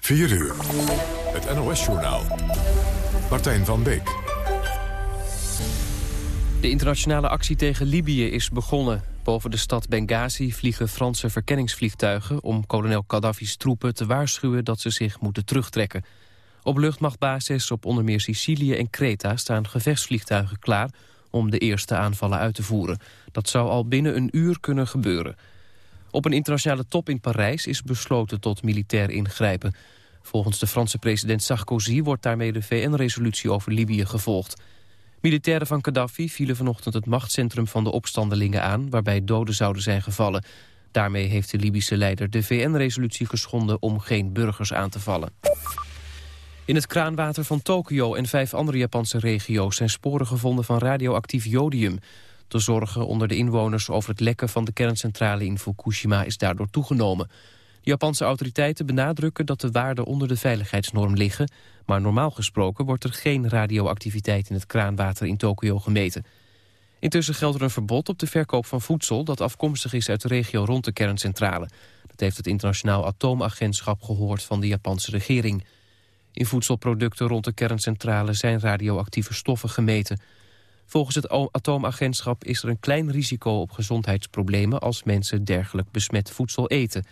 4 uur. Het NOS-journaal. Martijn van Beek. De internationale actie tegen Libië is begonnen. Boven de stad Benghazi vliegen Franse verkenningsvliegtuigen... om kolonel Gaddafi's troepen te waarschuwen dat ze zich moeten terugtrekken. Op luchtmachtbasis op onder meer Sicilië en Kreta staan gevechtsvliegtuigen klaar... om de eerste aanvallen uit te voeren. Dat zou al binnen een uur kunnen gebeuren. Op een internationale top in Parijs is besloten tot militair ingrijpen. Volgens de Franse president Sarkozy wordt daarmee de VN-resolutie over Libië gevolgd. Militairen van Gaddafi vielen vanochtend het machtscentrum van de opstandelingen aan... waarbij doden zouden zijn gevallen. Daarmee heeft de Libische leider de VN-resolutie geschonden om geen burgers aan te vallen. In het kraanwater van Tokio en vijf andere Japanse regio's zijn sporen gevonden van radioactief jodium. De zorgen onder de inwoners over het lekken van de kerncentrale in Fukushima is daardoor toegenomen. De Japanse autoriteiten benadrukken dat de waarden onder de veiligheidsnorm liggen, maar normaal gesproken wordt er geen radioactiviteit in het kraanwater in Tokio gemeten. Intussen geldt er een verbod op de verkoop van voedsel dat afkomstig is uit de regio rond de kerncentrale. Dat heeft het internationaal atoomagentschap gehoord van de Japanse regering. In voedselproducten rond de kerncentrale zijn radioactieve stoffen gemeten. Volgens het atoomagentschap is er een klein risico op gezondheidsproblemen als mensen dergelijk besmet voedsel eten.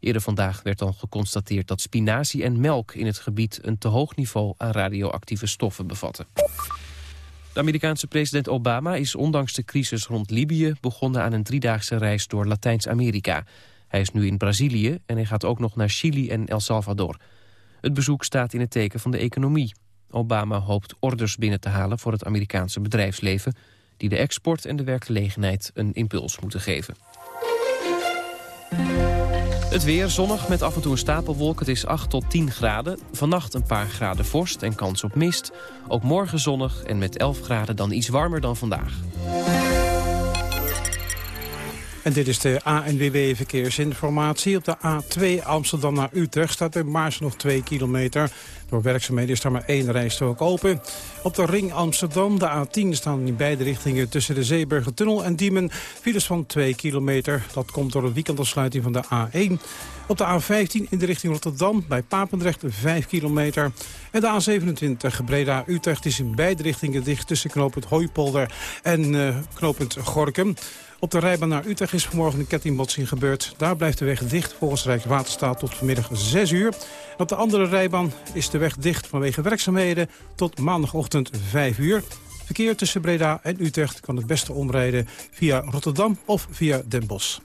Eerder vandaag werd al geconstateerd dat spinazie en melk in het gebied een te hoog niveau aan radioactieve stoffen bevatten. De Amerikaanse president Obama is ondanks de crisis rond Libië begonnen aan een driedaagse reis door Latijns-Amerika. Hij is nu in Brazilië en hij gaat ook nog naar Chili en El Salvador. Het bezoek staat in het teken van de economie. Obama hoopt orders binnen te halen voor het Amerikaanse bedrijfsleven... die de export en de werkgelegenheid een impuls moeten geven. Het weer zonnig met af en toe een stapelwolk. Het is 8 tot 10 graden. Vannacht een paar graden vorst en kans op mist. Ook morgen zonnig en met 11 graden dan iets warmer dan vandaag. En dit is de ANWB Verkeersinformatie. Op de A2 Amsterdam naar Utrecht staat bij Maars nog 2 kilometer. Door werkzaamheden is daar maar één rijstrook open. Op de ring Amsterdam, de A10, staan in beide richtingen... tussen de Zeeburgertunnel en Diemen files van 2 kilometer. Dat komt door de weekendafsluiting van de A1. Op de A15 in de richting Rotterdam, bij Papendrecht 5 kilometer. En de A27 Breda-Utrecht is in beide richtingen dicht... tussen knooppunt Hooipolder en uh, knooppunt Gorkum. Op de rijbaan naar Utrecht is vanmorgen een kettingbotsing gebeurd. Daar blijft de weg dicht volgens Rijkswaterstaat tot vanmiddag 6 uur. op de andere rijbaan is de weg dicht vanwege werkzaamheden tot maandagochtend 5 uur. Verkeer tussen Breda en Utrecht kan het beste omrijden via Rotterdam of via Den Bosch.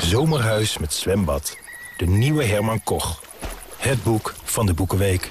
Zomerhuis met zwembad. De nieuwe Herman Koch. Het boek van de Boekenweek.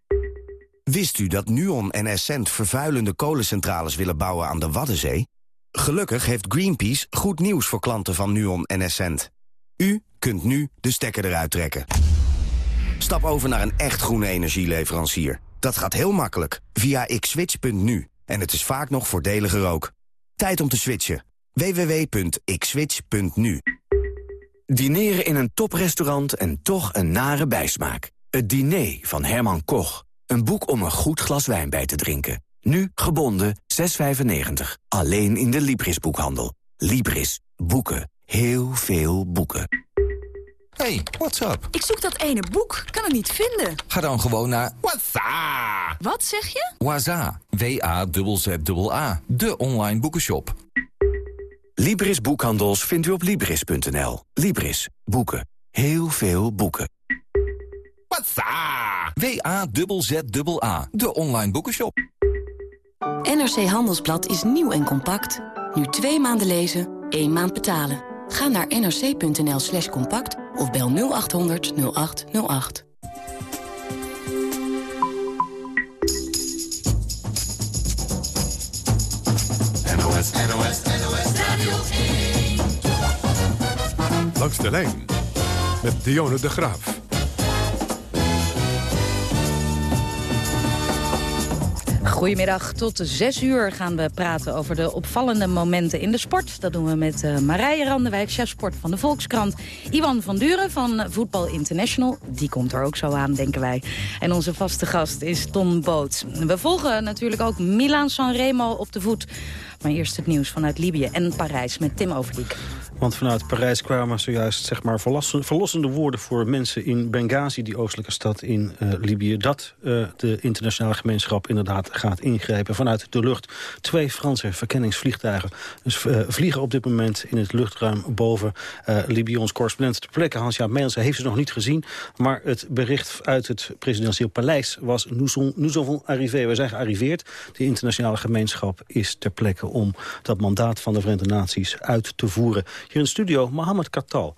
Wist u dat Nuon en Essent vervuilende kolencentrales willen bouwen aan de Waddenzee? Gelukkig heeft Greenpeace goed nieuws voor klanten van Nuon en Essent. U kunt nu de stekker eruit trekken. Stap over naar een echt groene energieleverancier. Dat gaat heel makkelijk via xswitch.nu. En het is vaak nog voordeliger ook. Tijd om te switchen. www.xswitch.nu Dineren in een toprestaurant en toch een nare bijsmaak. Het diner van Herman Koch. Een boek om een goed glas wijn bij te drinken. Nu gebonden 6,95. Alleen in de Libris-boekhandel. Libris. Boeken. Heel veel boeken. Hey, what's up? Ik zoek dat ene boek. Kan het niet vinden. Ga dan gewoon naar Waza. Wat zeg je? Waza. W-A-Z-Z-A. De online boekenshop. Libris Boekhandels vindt u op Libris.nl. Libris. Boeken. Heel veel boeken. W-A-Z-Z-A. De online boekenshop. NRC Handelsblad is nieuw en compact. Nu twee maanden lezen, één maand betalen. Ga naar nrc.nl slash compact of bel 0800 0808. NOS, NOS, NOS Radio 1. Langs de lijn met Dionne de Graaf. Goedemiddag, tot zes uur gaan we praten over de opvallende momenten in de sport. Dat doen we met uh, Marije Randewijk, chef sport van de Volkskrant. Iwan van Duren van Voetbal International, die komt er ook zo aan, denken wij. En onze vaste gast is Tom Boot. We volgen natuurlijk ook Milan Sanremo op de voet. Maar eerst het nieuws vanuit Libië en Parijs met Tim Overdiek. Want vanuit Parijs kwamen zojuist zeg maar, verlossende woorden voor mensen in Benghazi, die oostelijke stad in uh, Libië, dat uh, de internationale gemeenschap inderdaad gaat ingrijpen. Vanuit de lucht twee Franse verkenningsvliegtuigen dus, uh, vliegen op dit moment in het luchtruim boven Libië. Ons correspondent ter plekke, Hans-Jaap heeft ze nog niet gezien. Maar het bericht uit het presidentieel paleis was nous avons arrivé. We zijn gearriveerd. De internationale gemeenschap is ter plekke om dat mandaat van de Verenigde Naties uit te voeren. Hier in de studio Mohammed Katal.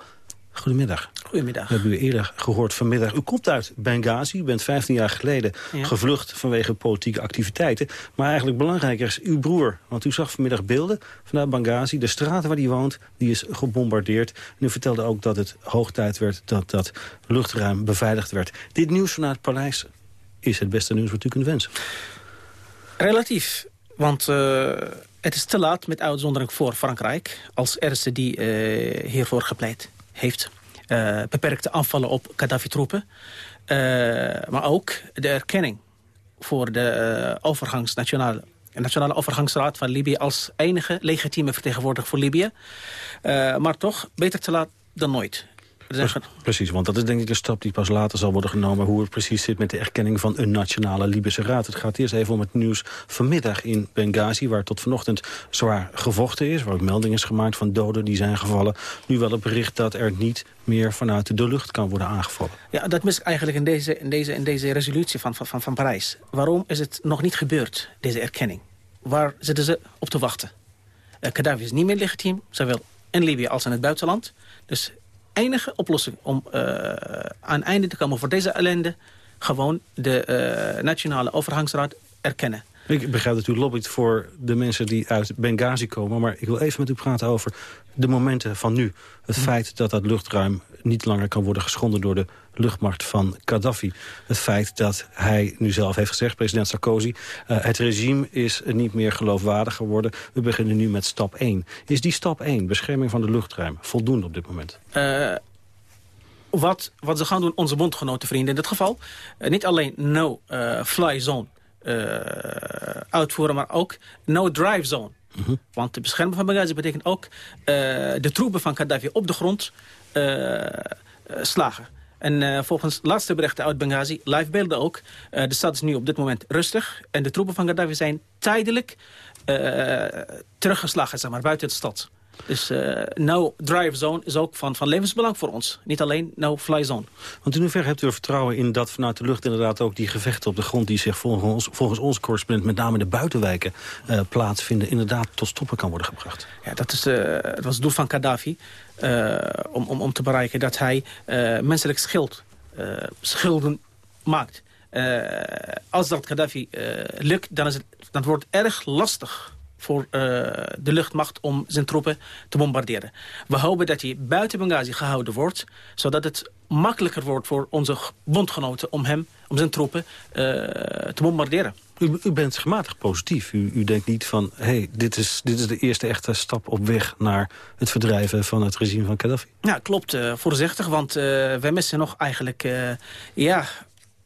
Goedemiddag. Goedemiddag. We hebben u eerder gehoord vanmiddag. U komt uit Benghazi. U bent 15 jaar geleden gevlucht vanwege politieke activiteiten. Maar eigenlijk belangrijker is uw broer. Want u zag vanmiddag beelden vanuit Benghazi. De straat waar hij woont, die is gebombardeerd. En u vertelde ook dat het hoog tijd werd dat dat luchtruim beveiligd werd. Dit nieuws vanuit het paleis is het beste nieuws wat u kunt wensen. Relatief. Want... Uh het is te laat met uitzondering voor Frankrijk... als eerste die uh, hiervoor gepleit heeft. Uh, beperkte aanvallen op Gaddafi-troepen. Uh, maar ook de erkenning voor de overgangsnationale Nationale Overgangsraad van Libië... als enige legitieme vertegenwoordiger voor Libië. maar toch, beter te laat dan nooit. Precies, want dat is denk ik een stap die pas later zal worden genomen... hoe het precies zit met de erkenning van een nationale Libische raad. Het gaat eerst even om het nieuws vanmiddag in Benghazi... waar tot vanochtend zwaar gevochten is. Waar ook melding is gemaakt van doden die zijn gevallen. Nu wel het bericht dat er niet meer vanuit de lucht kan worden aangevallen. Ja, dat mis ik eigenlijk in deze, in deze, in deze resolutie van, van, van Parijs. Waarom is het nog niet gebeurd, deze erkenning? Waar zitten ze op te wachten? Uh, Gaddafi is niet meer legitiem, zowel in Libië als in het buitenland. Dus enige oplossing om uh, aan einde te komen voor deze ellende... gewoon de uh, Nationale Overgangsraad erkennen. Ik begrijp dat u lobbyt voor de mensen die uit Benghazi komen... maar ik wil even met u praten over de momenten van nu. Het feit dat dat luchtruim niet langer kan worden geschonden... door de luchtmacht van Gaddafi. Het feit dat hij nu zelf heeft gezegd, president Sarkozy... Uh, het regime is niet meer geloofwaardig geworden. We beginnen nu met stap 1. Is die stap 1, bescherming van de luchtruim, voldoende op dit moment? Uh, wat, wat ze gaan doen, onze bondgenoten vrienden in dit geval... Uh, niet alleen no-fly zone uitvoeren, maar ook no-drive zone. Mm -hmm. Want de bescherming van Benghazi betekent ook de troepen van Gaddafi op de grond slagen. En uh, volgens laatste berichten uit Benghazi, live beelden ook... Uh, de stad is nu op dit moment rustig. En de troepen van Gaddafi zijn tijdelijk uh, teruggeslagen, zeg maar, buiten de stad. Dus no drive zone is ook van, van levensbelang voor ons. Niet alleen no fly zone. Want in hoeverre hebt u er vertrouwen in dat vanuit de lucht inderdaad ook die gevechten op de grond... die zich volgens ons, volgens ons correspondent met name de buitenwijken plaatsvinden... inderdaad tot stoppen kan worden gebracht? Ja, dat is, het was het doel van Gaddafi. Uh, om, om, om te bereiken dat hij uh, menselijk schild, uh, schulden maakt. als dat Gaddafi lukt, dan, is het, dan wordt het erg lastig voor de luchtmacht om zijn troepen te bombarderen. We hopen dat hij buiten Benghazi gehouden wordt, zodat het makkelijker wordt voor onze bondgenoten om hem, om zijn troepen te bombarderen. U, u, bent gematigd positief. U, u denkt niet van, hé, hey, dit, is, dit is de eerste echte stap op weg... naar het verdrijven van het regime van Gaddafi. Ja, klopt. Uh, voorzichtig, want uh, wij missen nog eigenlijk... Uh, ja,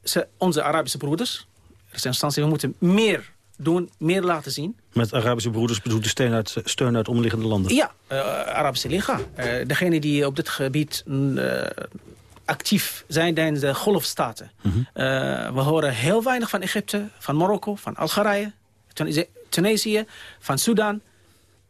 ze, onze Arabische broeders. Er zijn instantie, we moeten meer doen, meer laten zien. Met Arabische broeders bedoelt u steun uit, steun uit omliggende landen? Ja, Arabische Liga. degene die op dit gebied actief zijn tijdens de golfstaten. Mm -hmm. uh, we horen heel weinig van Egypte, van Marokko, van Algerije, Tunesië, van Sudan.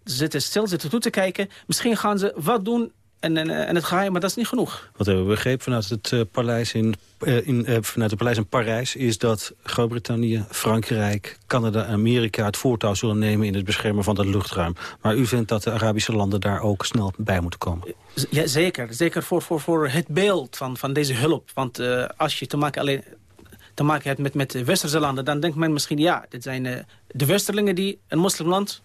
Ze zitten stil, zitten toe te kijken. Misschien gaan ze wat doen en, en, en het geheim, maar dat is niet genoeg. Wat hebben we begrepen vanuit het uh, paleis in, uh, in, uh, vanuit het paleis in Parijs... is dat Groot-Brittannië, Frankrijk, Canada en Amerika... het voortouw zullen nemen in het beschermen van dat luchtruim. Maar u vindt dat de Arabische landen daar ook snel bij moeten komen? Ja, zeker. Zeker voor, voor, voor het beeld van, van deze hulp. Want als je te maken alleen te maken hebt met, met westerse landen... dan denkt men misschien, ja, dit zijn de westerlingen die een moslimland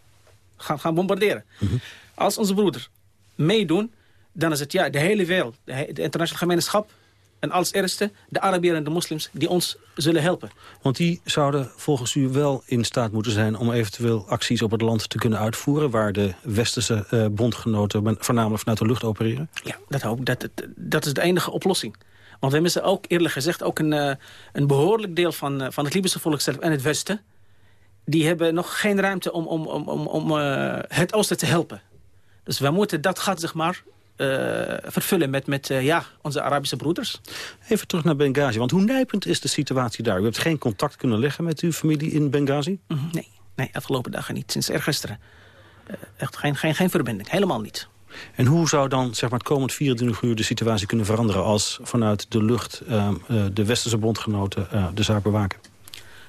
gaan, gaan bombarderen. Mm -hmm. Als onze broeders meedoen dan is het ja, de hele wereld, de, internationale gemeenschap... en als eerste de Arabieren en de moslims die ons zullen helpen. Want die zouden volgens u wel in staat moeten zijn... om eventueel acties op het land te kunnen uitvoeren... waar de westerse eh, bondgenoten voornamelijk vanuit de lucht opereren? Ja, dat hoop ik. Dat, dat, dat is de enige oplossing. Want we missen ook, eerlijk gezegd, ook een, eh, een behoorlijk deel van, eh, van het Libische volk zelf en het Westen. Die hebben nog geen ruimte om, om, om, om, om eh, het Oosten te helpen. Dus we moeten dat gat, zeg maar, vervullen met, met eh, ja, onze Arabische broeders. Even terug naar Benghazi, want hoe nijpend is de situatie daar? U hebt geen contact kunnen leggen met uw familie in Benghazi? Mhm, Nee, nee, afgelopen dagen niet. Sinds eergisteren. Eh, echt geen, geen, geen verbinding, helemaal niet. En hoe zou dan zeg maar, het komend 24 uur de situatie kunnen veranderen... als vanuit de lucht eh, eh, de westerse bondgenoten eh, de zaak bewaken?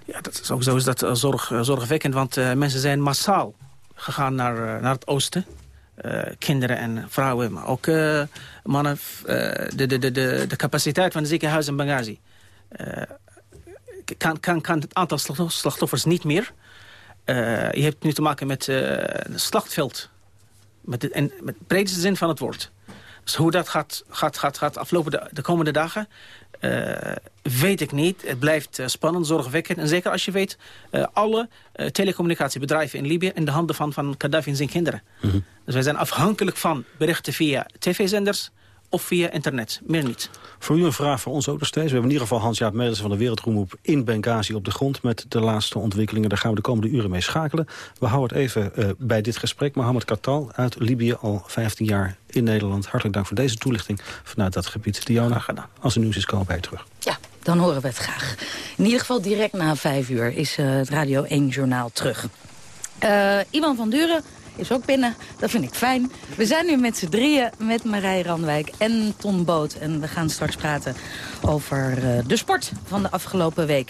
Ja, dat is sowieso is dat eh, zorg, eh, zorgwekkend, want eh, mensen zijn massaal gegaan naar, eh, naar het oosten. Eh, kinderen en vrouwen, maar ook eh, mannen. eh, de, de, de, de, capaciteit van de ziekenhuis in Benghazi kan, kan, kan het aantal slacht- slachtoffers niet meer. Je hebt nu te maken met een slachtveld. Met de, en met de breedste zin van het woord. Dus hoe dat gaat, gaat, gaat, gaat aflopen de, de komende dagen... eh, weet ik niet. Het blijft eh, spannend, zorgwekkend. En zeker als je weet... eh, alle telecommunicatiebedrijven in Libië... in de handen van, van Gaddafi en zijn kinderen. Dus wij zijn afhankelijk van berichten via tv-zenders... of via internet. Meer niet. Voor u een vraag, voor ons ook nog steeds. We hebben in ieder geval Hans-Jaap Meijers van de Wereldroemroep in Benghazi op de grond... met de laatste ontwikkelingen. Daar gaan we de komende uren mee schakelen. We houden het even eh, bij dit gesprek. Mohammed Kartal uit Libië, al 15 jaar in Nederland. Hartelijk dank voor deze toelichting vanuit dat gebied. Diona, als er nieuws is, komen wij terug. Ja, dan horen we het graag. In ieder geval direct na vijf uur is eh, het Radio 1 Journaal terug. Eh Iwan van Duren is ook binnen. Dat vind ik fijn. We zijn nu met z'n drieën met Marij Randwijk en Ton Boot. En we gaan straks praten over eh, de sport van de afgelopen week.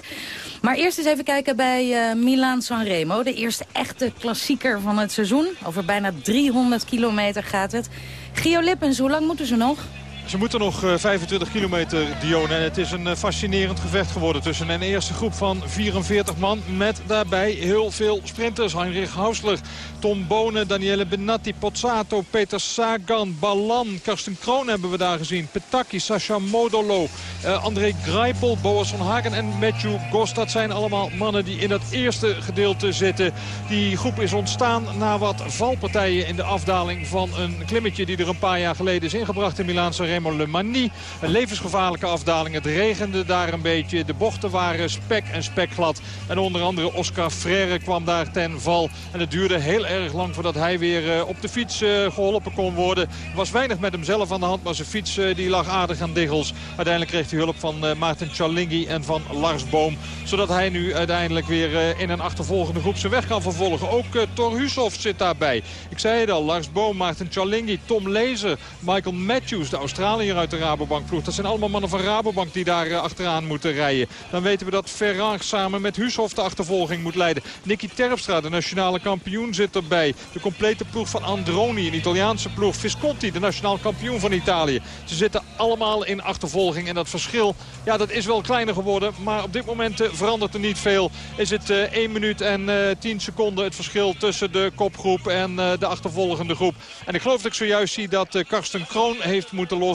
Maar eerst eens even kijken bij eh Milaan Sanremo. De eerste echte klassieker van het seizoen. Over bijna 300 kilometer gaat het. Gio Lippens, hoe lang moeten ze nog? Ze moeten nog eh, 25 kilometer, Dion. En het is een eh, fascinerend gevecht geworden tussen een eerste groep van 44 man. Met daarbij heel veel sprinters. Heinrich Hausler, Tom Bonen, Daniele Benatti, Pozzato, Peter Sagan, Balan. Karsten Kroon hebben we daar gezien. Petaki, Sascha Modolo, eh, André Greipel, Boas van Hagen en Matthew Goss. Dat zijn allemaal mannen die in dat eerste gedeelte zitten. Die groep is ontstaan na wat valpartijen in de afdaling van een klimmetje... die er een paar jaar geleden is ingebracht in Milaan Sanremo Le. Een levensgevaarlijke afdaling. Het regende daar een beetje. De bochten waren spek en spekglad. En onder andere Oscar Freire kwam daar ten val. En het duurde heel erg lang voordat hij weer eh, op de fiets eh, geholpen kon worden. Er was weinig met hem zelf aan de hand, maar zijn fiets eh, die lag aardig aan diggels. Uiteindelijk kreeg hij hulp van Maarten Cialinghi en van Lars Boom. Zodat hij nu uiteindelijk weer in een achtervolgende groep zijn weg kan vervolgen. Ook Thor Hushoff zit daarbij. Ik zei het al, Lars Boom, Maarten Cialinghi, Tom Lezer, Michael Matthews, de Australiër uit de Rabobank ploeg. Dat zijn allemaal mannen van Rabobank die daar eh, achteraan moeten rijden. Dan weten we dat Ferrari samen met Hushoff de achtervolging moet leiden. Nicky Terpstra, de nationale kampioen, zit erbij. De complete ploeg van Androni, een Italiaanse ploeg. Visconti, de nationaal kampioen van Italië. Ze zitten allemaal in achtervolging. En dat verschil, ja, dat is wel kleiner geworden. Maar op dit moment eh, verandert er niet veel. Is het eh 1 minuut en eh 10 seconden het verschil tussen de kopgroep en eh, de achtervolgende groep. En ik geloof dat ik zojuist zie dat eh, Karsten Kroon heeft moeten lossen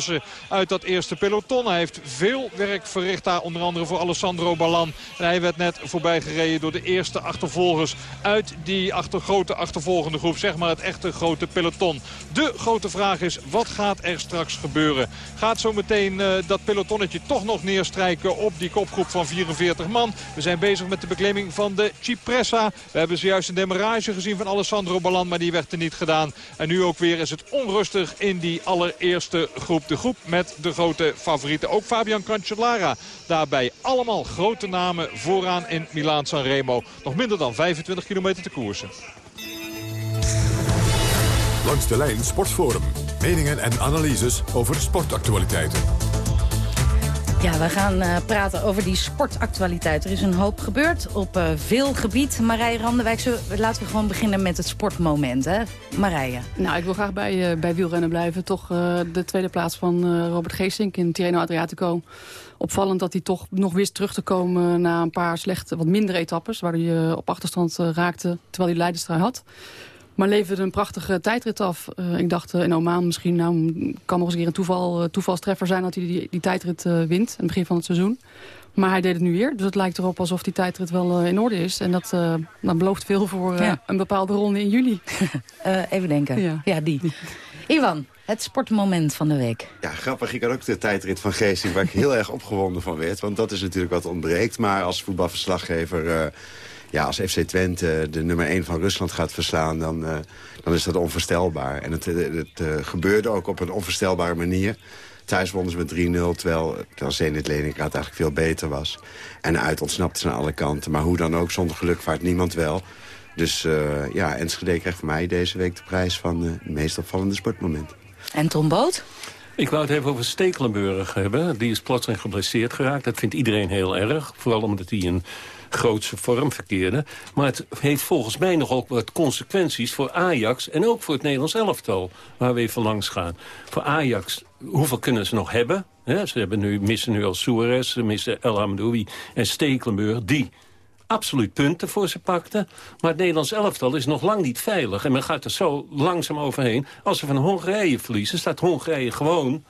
uit dat eerste peloton. Hij heeft veel werk verricht daar, onder andere voor Alessandro Ballan. En hij werd net voorbij gereden door de eerste achtervolgers uit die achter, grote achtervolgende groep. Zeg maar het echte grote peloton. De grote vraag is, wat gaat er straks gebeuren? Gaat zo meteen eh, dat pelotonnetje toch nog neerstrijken op die kopgroep van 44 man? We zijn bezig met de beklimming van de Cipressa. We hebben zojuist een demarrage gezien van Alessandro Ballan, maar die werd er niet gedaan. En nu ook weer is het onrustig in die allereerste groep. De groep met de grote favorieten. Ook Fabian Cancellara daarbij. Allemaal grote namen vooraan in Milaan-San Remo. Nog minder dan 25 kilometer te koersen. Langs de lijn Sportforum. Meningen en analyses over sportactualiteiten. Ja, we gaan eh, praten over die sportactualiteit. Er is een hoop gebeurd op eh, veel gebied. Marije Randewijk, laten we gewoon beginnen met het sportmoment, hè? Marije. Nou, ik wil graag bij, eh, bij wielrennen blijven. Toch de tweede plaats van Robert Geesink in Tirreno Adriatico. Opvallend dat hij toch nog wist terug te komen na een paar slechte, wat mindere etappes. Waar hij op achterstand raakte terwijl hij leiderstrui had. Maar leverde een prachtige tijdrit af. Uh, ik dacht uh, in Oman misschien, nou, kan nog eens een keer een toeval, uh, toevalstreffer zijn... dat hij die, die tijdrit wint aan het begin van het seizoen. Maar hij deed het nu weer. Dus het lijkt erop alsof die tijdrit wel in orde is. En dat, dat belooft veel voor ja. een bepaalde ronde in juli. even denken. Ja, ja die. Ivan, het sportmoment van de week. Ja, grappig. Ik had ook de tijdrit van Geesting waar ik heel erg opgewonden van werd. Want dat is natuurlijk wat ontbreekt. Maar als voetbalverslaggever... Uh, ja, als FC Twente de nummer 1 van Rusland gaat verslaan... dan, uh, dan is dat onvoorstelbaar. En het, het uh, gebeurde ook op een onvoorstelbare manier. Thuis wonnen ze met 3-0, terwijl, terwijl Zenit Leningrad eigenlijk veel beter was. En uit ontsnapte ze aan alle kanten. Maar hoe dan ook, zonder geluk vaart niemand wel. Dus uh, ja, Enschede krijgt van mij deze week de prijs van uh, het meest opvallende sportmoment. En Tom Boot? Ik wou het even over Stekelenburg hebben. Die is plotseling geblesseerd geraakt. Dat vindt iedereen heel erg. Vooral omdat hij in grootse vorm verkeerde. Maar het heeft volgens mij nog ook wat consequenties voor Ajax... en ook voor het Nederlands elftal, waar we even langs gaan. Voor Ajax, hoeveel kunnen ze nog hebben? ze hebben nu, missen nu al Suarez, ze missen El Hamdoui en Stekelenburg... die absoluut punten voor ze pakte. Maar het Nederlands elftal is nog lang niet veilig. En men gaat er zo langzaam overheen. Als ze van Hongarije verliezen, staat Hongarije gewoon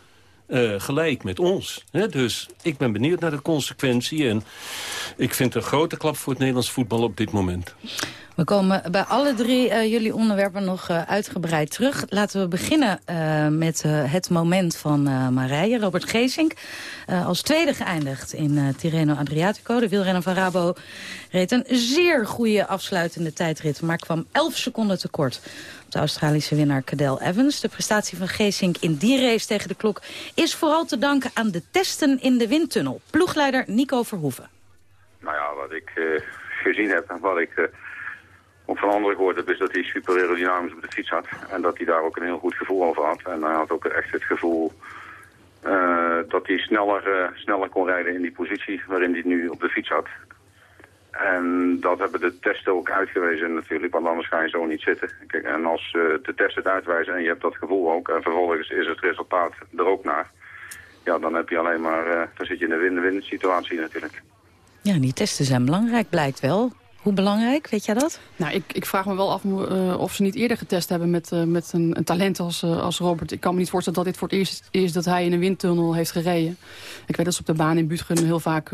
uh, gelijk met ons. Dus ik ben benieuwd naar de consequentie. En ik vind een grote klap voor het Nederlands voetbal op dit moment. We komen bij alle drie uh, jullie onderwerpen nog uh, uitgebreid terug. Laten we beginnen met het moment van Marije. Robert Geesink, als tweede geëindigd in Tirreno Adriatico. De wielrenner van Rabo reed een zeer goede afsluitende tijdrit... maar kwam 11 seconden tekort Australische winnaar Cadel Evans. De prestatie van Geesink in die race tegen de klok... is vooral te danken aan de testen in de windtunnel. Ploegleider Nico Verhoeven. Nou ja, wat ik uh, gezien heb en wat ik uh, op van anderen gehoord heb... is dat hij super aerodynamisch op de fiets had. En dat hij daar ook een heel goed gevoel over had. En hij had ook echt het gevoel... Uh, dat hij sneller, sneller kon rijden in die positie waarin hij nu op de fiets had. En dat hebben de testen ook uitgewezen natuurlijk, want anders ga je zo niet zitten. Kijk, en als uh, de testen het uitwijzen en je hebt dat gevoel ook... en vervolgens is het resultaat er ook naar... ja, dan heb je alleen maar... Uh, dan zit je in een win-win situatie natuurlijk. Ja, die testen zijn belangrijk, blijkt wel. Hoe belangrijk, weet jij dat? Nou, ik, ik vraag me wel af uh, of ze niet eerder getest hebben met, uh, met een, een, talent als, uh, als Robert. Ik kan me niet voorstellen dat dit voor het eerst is dat hij in een windtunnel heeft gereden. Ik weet dat ze op de baan in Butgen heel vaak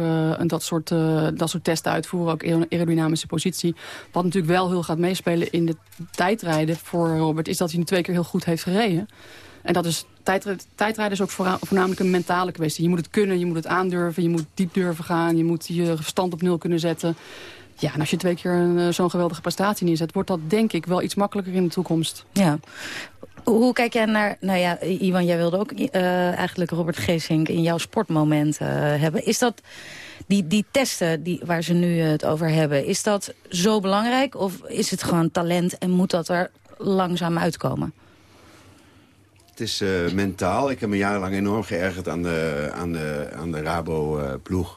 dat, soort, dat soort testen uitvoeren. Ook aerodynamische positie. Wat natuurlijk wel heel gaat meespelen in de tijdrijden voor Robert... is dat hij nu twee keer heel goed heeft gereden. En dat is tijdrijden is ook voornamelijk een mentale kwestie. Je moet het kunnen, je moet het aandurven, je moet diep durven gaan... je moet je stand op nul kunnen zetten. Ja, en als je twee keer eh, zo'n geweldige prestatie neerzet... wordt dat denk ik wel iets makkelijker in de toekomst. Ja. Hoe kijk jij naar... Nou ja, Iwan, jij wilde ook uh, eigenlijk Robert Geesink in jouw sportmoment uh, hebben. Is dat... Die, die testen die, waar ze nu het over hebben, is dat zo belangrijk? Of is het gewoon talent en moet dat er langzaam uitkomen? Het is uh, mentaal. Ik heb me jarenlang enorm geërgerd aan de, aan de, aan de Rabo-ploeg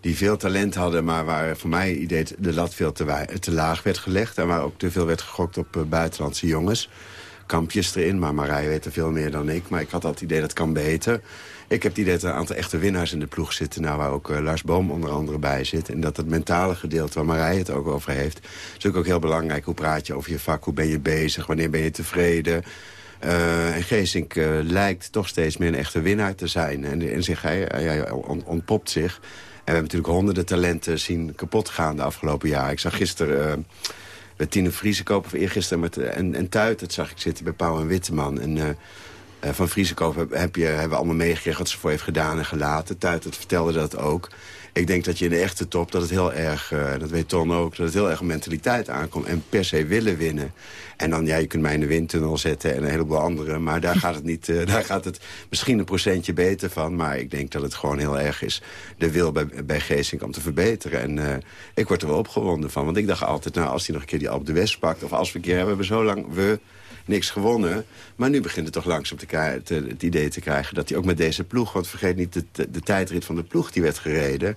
die veel talent hadden... maar waar voor mij idee de lat veel te, laag werd gelegd... en waar ook te veel werd gegokt op uh, buitenlandse jongens. Kampjes erin, maar Marije weet er veel meer dan ik. Maar ik had altijd het idee dat kan beter. Ik heb het idee dat er een aantal echte winnaars in de ploeg zitten... Nou, waar ook uh, Lars Boom onder andere bij zit. En dat het mentale gedeelte waar Marije het ook over heeft... is ook, ook heel belangrijk. Hoe praat je over je vak? Hoe ben je bezig? Wanneer ben je tevreden? Uh, en Geesink lijkt toch steeds meer een echte winnaar te zijn. En, en zich, hij ontpopt zich we hebben natuurlijk honderden talenten zien kapot gaan de afgelopen jaar. Ik zag gisteren... Uh, met Tine Vriesekoop, of eergisteren met, uh, en, en Tuit, dat zag ik zitten bij Pauw en Witteman. En uh, van Vriesekoop heb, heb je, hebben we allemaal meegekregen wat ze voor heeft gedaan en gelaten. Het vertelde dat ook. Ik denk dat je in de echte top, dat het heel erg, uh, dat weet Ton ook... dat het heel erg mentaliteit aankomt en per se willen winnen. En dan, ja, je kunt mij in de windtunnel zetten en een heleboel andere... maar daar gaat het, niet, uh, daar gaat het misschien een procentje beter van... maar ik denk dat het gewoon heel erg is de wil bij, bij Geesink om te verbeteren. En ik word er wel opgewonden van, want ik dacht altijd... nou, als hij nog een keer die Alp de West pakt... of als we een keer hebben we zo lang... we niks gewonnen. Maar nu begint het toch langzaam te, het idee te krijgen... dat hij ook met deze ploeg... want vergeet niet, de, de, de tijdrit van de ploeg die werd gereden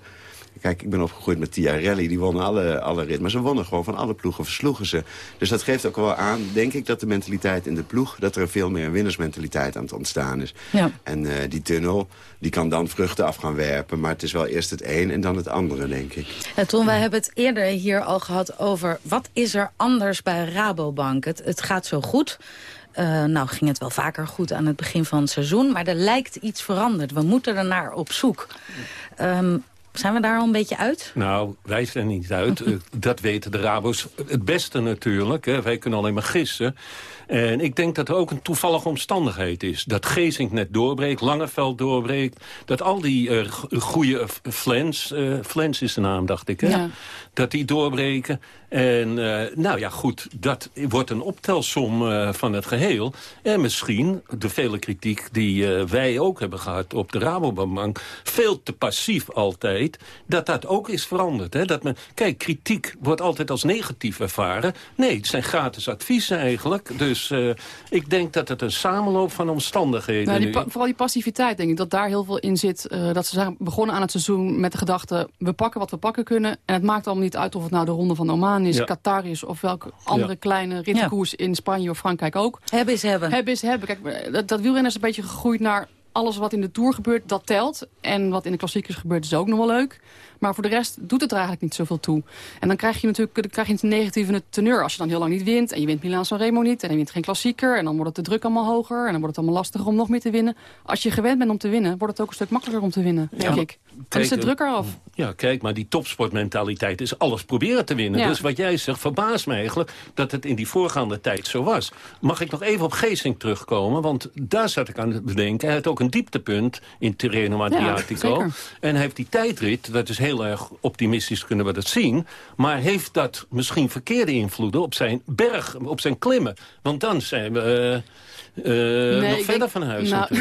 Kijk, ik ben opgegroeid met Tiarelli, die wonnen alle, alle rit. Maar ze wonnen gewoon van alle ploegen, versloegen ze. Dus dat geeft ook wel aan, denk ik, dat de mentaliteit in de ploeg... dat er veel meer een winnersmentaliteit aan het ontstaan is. Ja. En uh, die tunnel, die kan dan vruchten af gaan werpen. Maar het is wel eerst het een en dan het andere, denk ik. Ja, Ton, wij hebben het eerder hier al gehad over... wat is er anders bij Rabobank? Het, het gaat zo goed... Uh, nou ging het wel vaker goed aan het begin van het seizoen. Maar er lijkt iets veranderd. We moeten er naar op zoek. Um, zijn we daar al een beetje uit? Nou, wij zijn niet uit. dat weten de Rabo's het beste natuurlijk. Hè. Wij kunnen alleen maar gissen. En ik denk dat er ook een toevallige omstandigheid is. Dat Gezink net doorbreekt, Langeveld doorbreekt. Dat al die uh, goede Flens, uh, Flens is de naam dacht ik, hè? Ja. dat die doorbreken. En uh, nou ja, goed, dat wordt een optelsom van het geheel. En misschien de vele kritiek die wij ook hebben gehad op de Rabobank... veel te passief altijd, dat dat ook is veranderd. Hè? Dat men, kijk, kritiek wordt altijd als negatief ervaren. Nee, het zijn gratis adviezen eigenlijk. Dus ik denk dat het een samenloop van omstandigheden nou, die Vooral die passiviteit, denk ik, dat daar heel veel in zit. dat ze zijn begonnen aan het seizoen met de gedachte... we pakken wat we pakken kunnen. En het maakt allemaal niet uit of het nou de Ronde van Oman is, ja. Qatar is of welke andere kleine rittenkoers in Spanje of Frankrijk ook. Hebben is hebben. Hebben is hebben. Kijk, dat, dat wielrennen is een beetje gegroeid naar alles wat in de Tour gebeurt, dat telt. En wat in de klassiekers gebeurt, is ook nog wel leuk. Maar voor de rest doet het er eigenlijk niet zoveel toe. En dan krijg je natuurlijk dan krijg je een negatieve teneur. Als je dan heel lang niet wint en je wint Milaan Remo niet... en je wint geen klassieker en dan wordt het de druk allemaal hoger... en dan wordt het allemaal lastiger om nog meer te winnen. Als je gewend bent om te winnen, wordt het ook een stuk makkelijker om te winnen, denk ik. Dan is de druk eraf. Ja, kijk, maar die topsportmentaliteit is alles proberen te winnen. Ja. Dus wat jij zegt, verbaast me eigenlijk dat het in die voorgaande tijd zo was. Mag ik nog even op Geesink terugkomen? Want daar zat ik aan het bedenken. Hij had ook een dieptepunt in Tirreno Adriatico. zeker. en hij heeft die tijdrit, dat is heel erg optimistisch kunnen we dat zien... maar heeft dat misschien verkeerde invloeden op zijn berg, op zijn klimmen? Want dan zijn we... Uh, Nee, nog verder denk- van huis nou.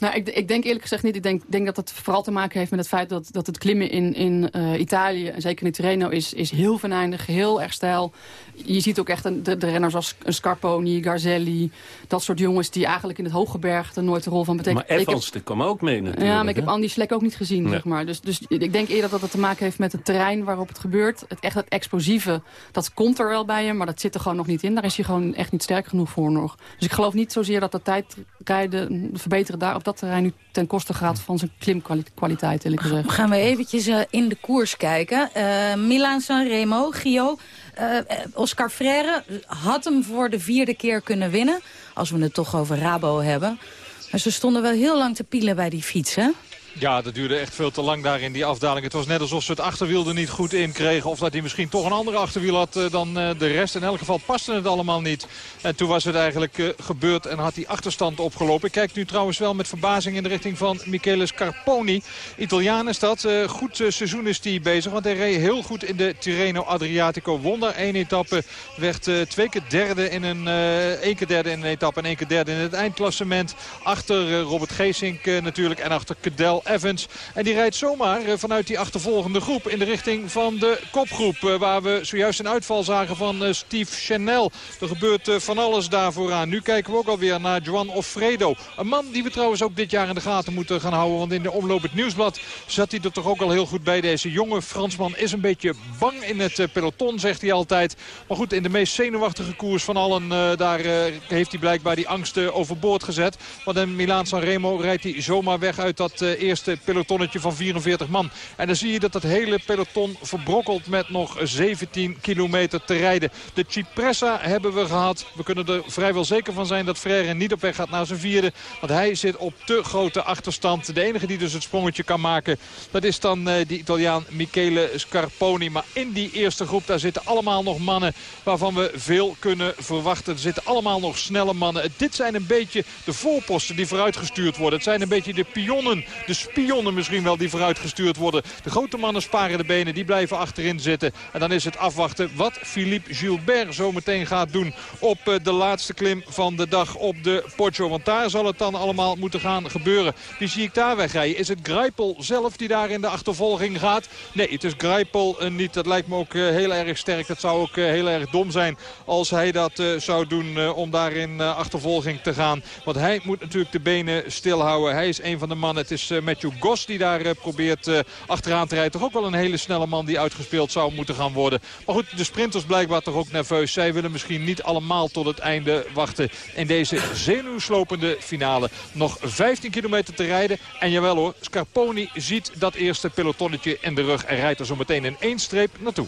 Nou, ik, ik denk eerlijk gezegd niet. Ik denk, denk dat het vooral te maken heeft met het feit dat, dat het klimmen in, in eh, Italië... en zeker in Tirreno is, is heel venijnig, heel erg stijl. Je ziet ook echt een, de, de renners als Scarponi, Garzelli... dat soort jongens die eigenlijk in het hooggebergte nooit de rol van betekenen. Maar Evans die kwam ook mee natuurlijk. ja, maar ik heb? Andy Slek ook niet gezien, Nee. zeg maar. Dus, dus ik denk eerder dat het te maken heeft met het terrein waarop het gebeurt. Het echt het explosieve, dat komt er wel bij hem, maar dat zit er gewoon nog niet in. Daar is hij gewoon echt niet sterk genoeg voor nog. Dus ik geloof niet zozeer dat de tijdrijden verbeteren daar op dat terrein nu ten koste gaat van zijn klimkwaliteit, gezegd. Gaan we eventjes eh, in de koers kijken. Eh Milaan Sanremo, Gio. eh, Oscar Freire had hem voor de vierde keer kunnen winnen. Als we het toch over Rabo hebben. Maar ze stonden wel heel lang te pielen bij die fiets, hè? Ja, dat duurde echt veel te lang daar in die afdaling. Het was net alsof ze het achterwiel er niet goed in kregen. Of dat hij misschien toch een ander achterwiel had eh, dan eh, de rest. In elk geval paste het allemaal niet. En toen was het eigenlijk eh, gebeurd en had hij achterstand opgelopen. Ik kijk nu trouwens wel met verbazing in de richting van Michele Scarponi. Italiaan is dat. Goed seizoen is hij bezig. Want hij reed heel goed in de Tirreno Adriatico. Won daar één etappe. Werd twee keer derde in een... één keer derde in een etappe en één keer derde in het eindklassement. Achter Robert Geesink natuurlijk. En achter Cadel Evans. En die rijdt zomaar eh, vanuit die achtervolgende groep in de richting van de kopgroep. eh, waar we zojuist een uitval zagen van eh, Steve Chanel. Er gebeurt van alles daar vooraan. Nu kijken we ook alweer naar Juan Offredo. Een man die we trouwens ook dit jaar in de gaten moeten gaan houden. Want in de omloop het nieuwsblad zat hij er toch ook al heel goed bij. Deze jonge Fransman is een beetje bang in het peloton, zegt hij altijd. Maar goed, in de meest zenuwachtige koers van allen... daar heeft hij blijkbaar die angsten overboord gezet. Want in Milaan Sanremo rijdt hij zomaar weg uit dat eerste pelotonnetje van 44 man. En dan zie je dat het hele peloton verbrokkelt met nog 17 kilometer te rijden. De Cipressa hebben we gehad. We kunnen er vrijwel zeker van zijn dat Frère niet op weg gaat naar zijn vierde. Want hij zit op te grote achterstand. De enige die dus het sprongetje kan maken, dat is dan eh, die Italiaan Michele Scarponi. Maar in die eerste groep, daar zitten allemaal nog mannen waarvan we veel kunnen verwachten. Er zitten allemaal nog snelle mannen. Dit zijn een beetje de voorposten die vooruitgestuurd worden. Het zijn een beetje de pionnen, de spionnen misschien wel die vooruitgestuurd worden. De grote mannen sparen de benen, die blijven achterin zitten. En dan is het afwachten wat Philippe Gilbert zo meteen gaat doen op eh, de laatste klim van de dag op de Poggio. Want daar zal het dan allemaal moeten gaan gebeuren. Wie zie ik daar wegrijden? Is het Greipel zelf die daar in de achtervolging gaat? Nee, het is Greipel eh, niet. Dat lijkt me ook eh, heel erg sterk. Dat zou ook heel erg dom zijn als hij dat zou doen om daar in achtervolging te gaan. Want hij moet natuurlijk de benen stilhouden. Hij is een van de mannen. Het is met Matthew Goss die daar probeert achteraan te rijden. Toch ook wel een hele snelle man die uitgespeeld zou moeten gaan worden. Maar goed, de sprinters blijkbaar toch ook nerveus. Zij willen misschien niet allemaal tot het einde wachten in deze zenuwslopende finale. Nog 15 kilometer te rijden. En jawel hoor, Scarponi ziet dat eerste pelotonnetje in de rug en rijdt er zo meteen in één streep naartoe.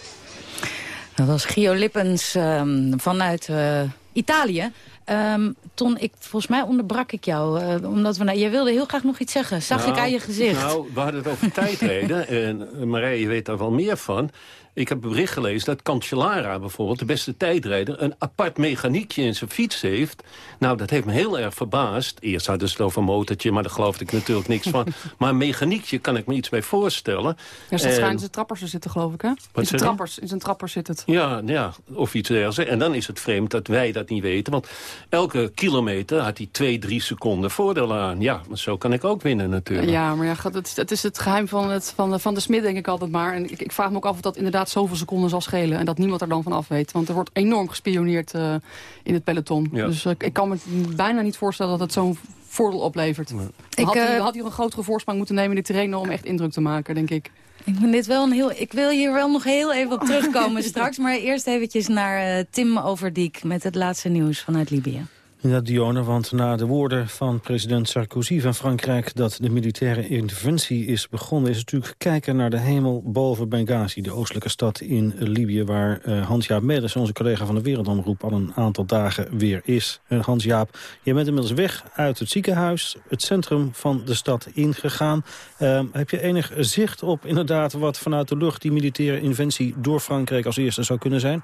Dat was Gio Lippens um, vanuit uh, Italië. Um, Ton, ik, volgens mij onderbrak ik jou. Uh, omdat we, nou, jij wilde heel graag nog iets zeggen. Zag nou, ik aan je gezicht. Nou, we hadden het over tijdrijden. en Marije, je weet daar wel meer van. Ik heb een bericht gelezen dat Cancellara bijvoorbeeld, de beste tijdrijder... een apart mechaniekje in zijn fiets heeft. Nou, dat heeft me heel erg verbaasd. Eerst hadden ze het over een motortje, maar daar geloofde ik natuurlijk niks van. maar een mechaniekje kan ik me iets bij voorstellen. Ja, ze schijnt in zijn trappers te zitten, geloof ik, hè? in zijn trappers, in zijn trappers zit het. Ja, ja, of iets dergelijks. En dan is het vreemd dat wij dat niet weten. Want elke kilometer had hij twee, drie seconden voordeel aan. Ja, maar zo kan ik ook winnen natuurlijk. Ja, maar ja, het is het geheim van, het, van, de, van de smid, denk ik altijd maar. En ik, ik vraag me ook af of dat inderdaad zoveel seconden zal schelen. En dat niemand er dan van af weet. Want er wordt enorm gespioneerd uh, in het peloton. Dus uh, ik kan me bijna niet voorstellen dat het zo'n voordeel oplevert. Nee. Ik, had, hij, uh, had hij een grotere voorsprong moeten nemen in de terrein om echt indruk te maken, denk ik. Ik, vind dit wel een heel, ik wil hier wel nog heel even op terugkomen straks. Maar eerst eventjes naar uh, Tim Overdiek met het laatste nieuws vanuit Libië. Ja, Dionne, want na de woorden van president Sarkozy van Frankrijk... dat de militaire interventie is begonnen... is natuurlijk kijken naar de hemel boven Benghazi... de oostelijke stad in Libië... waar uh, Hans-Jaap Medes, onze collega van de Wereldomroep... al een aantal dagen weer is. Uh, Hans-Jaap, je bent inmiddels weg uit het ziekenhuis... het centrum van de stad ingegaan. Uh, heb je enig zicht op inderdaad wat vanuit de lucht... die militaire interventie door Frankrijk als eerste zou kunnen zijn?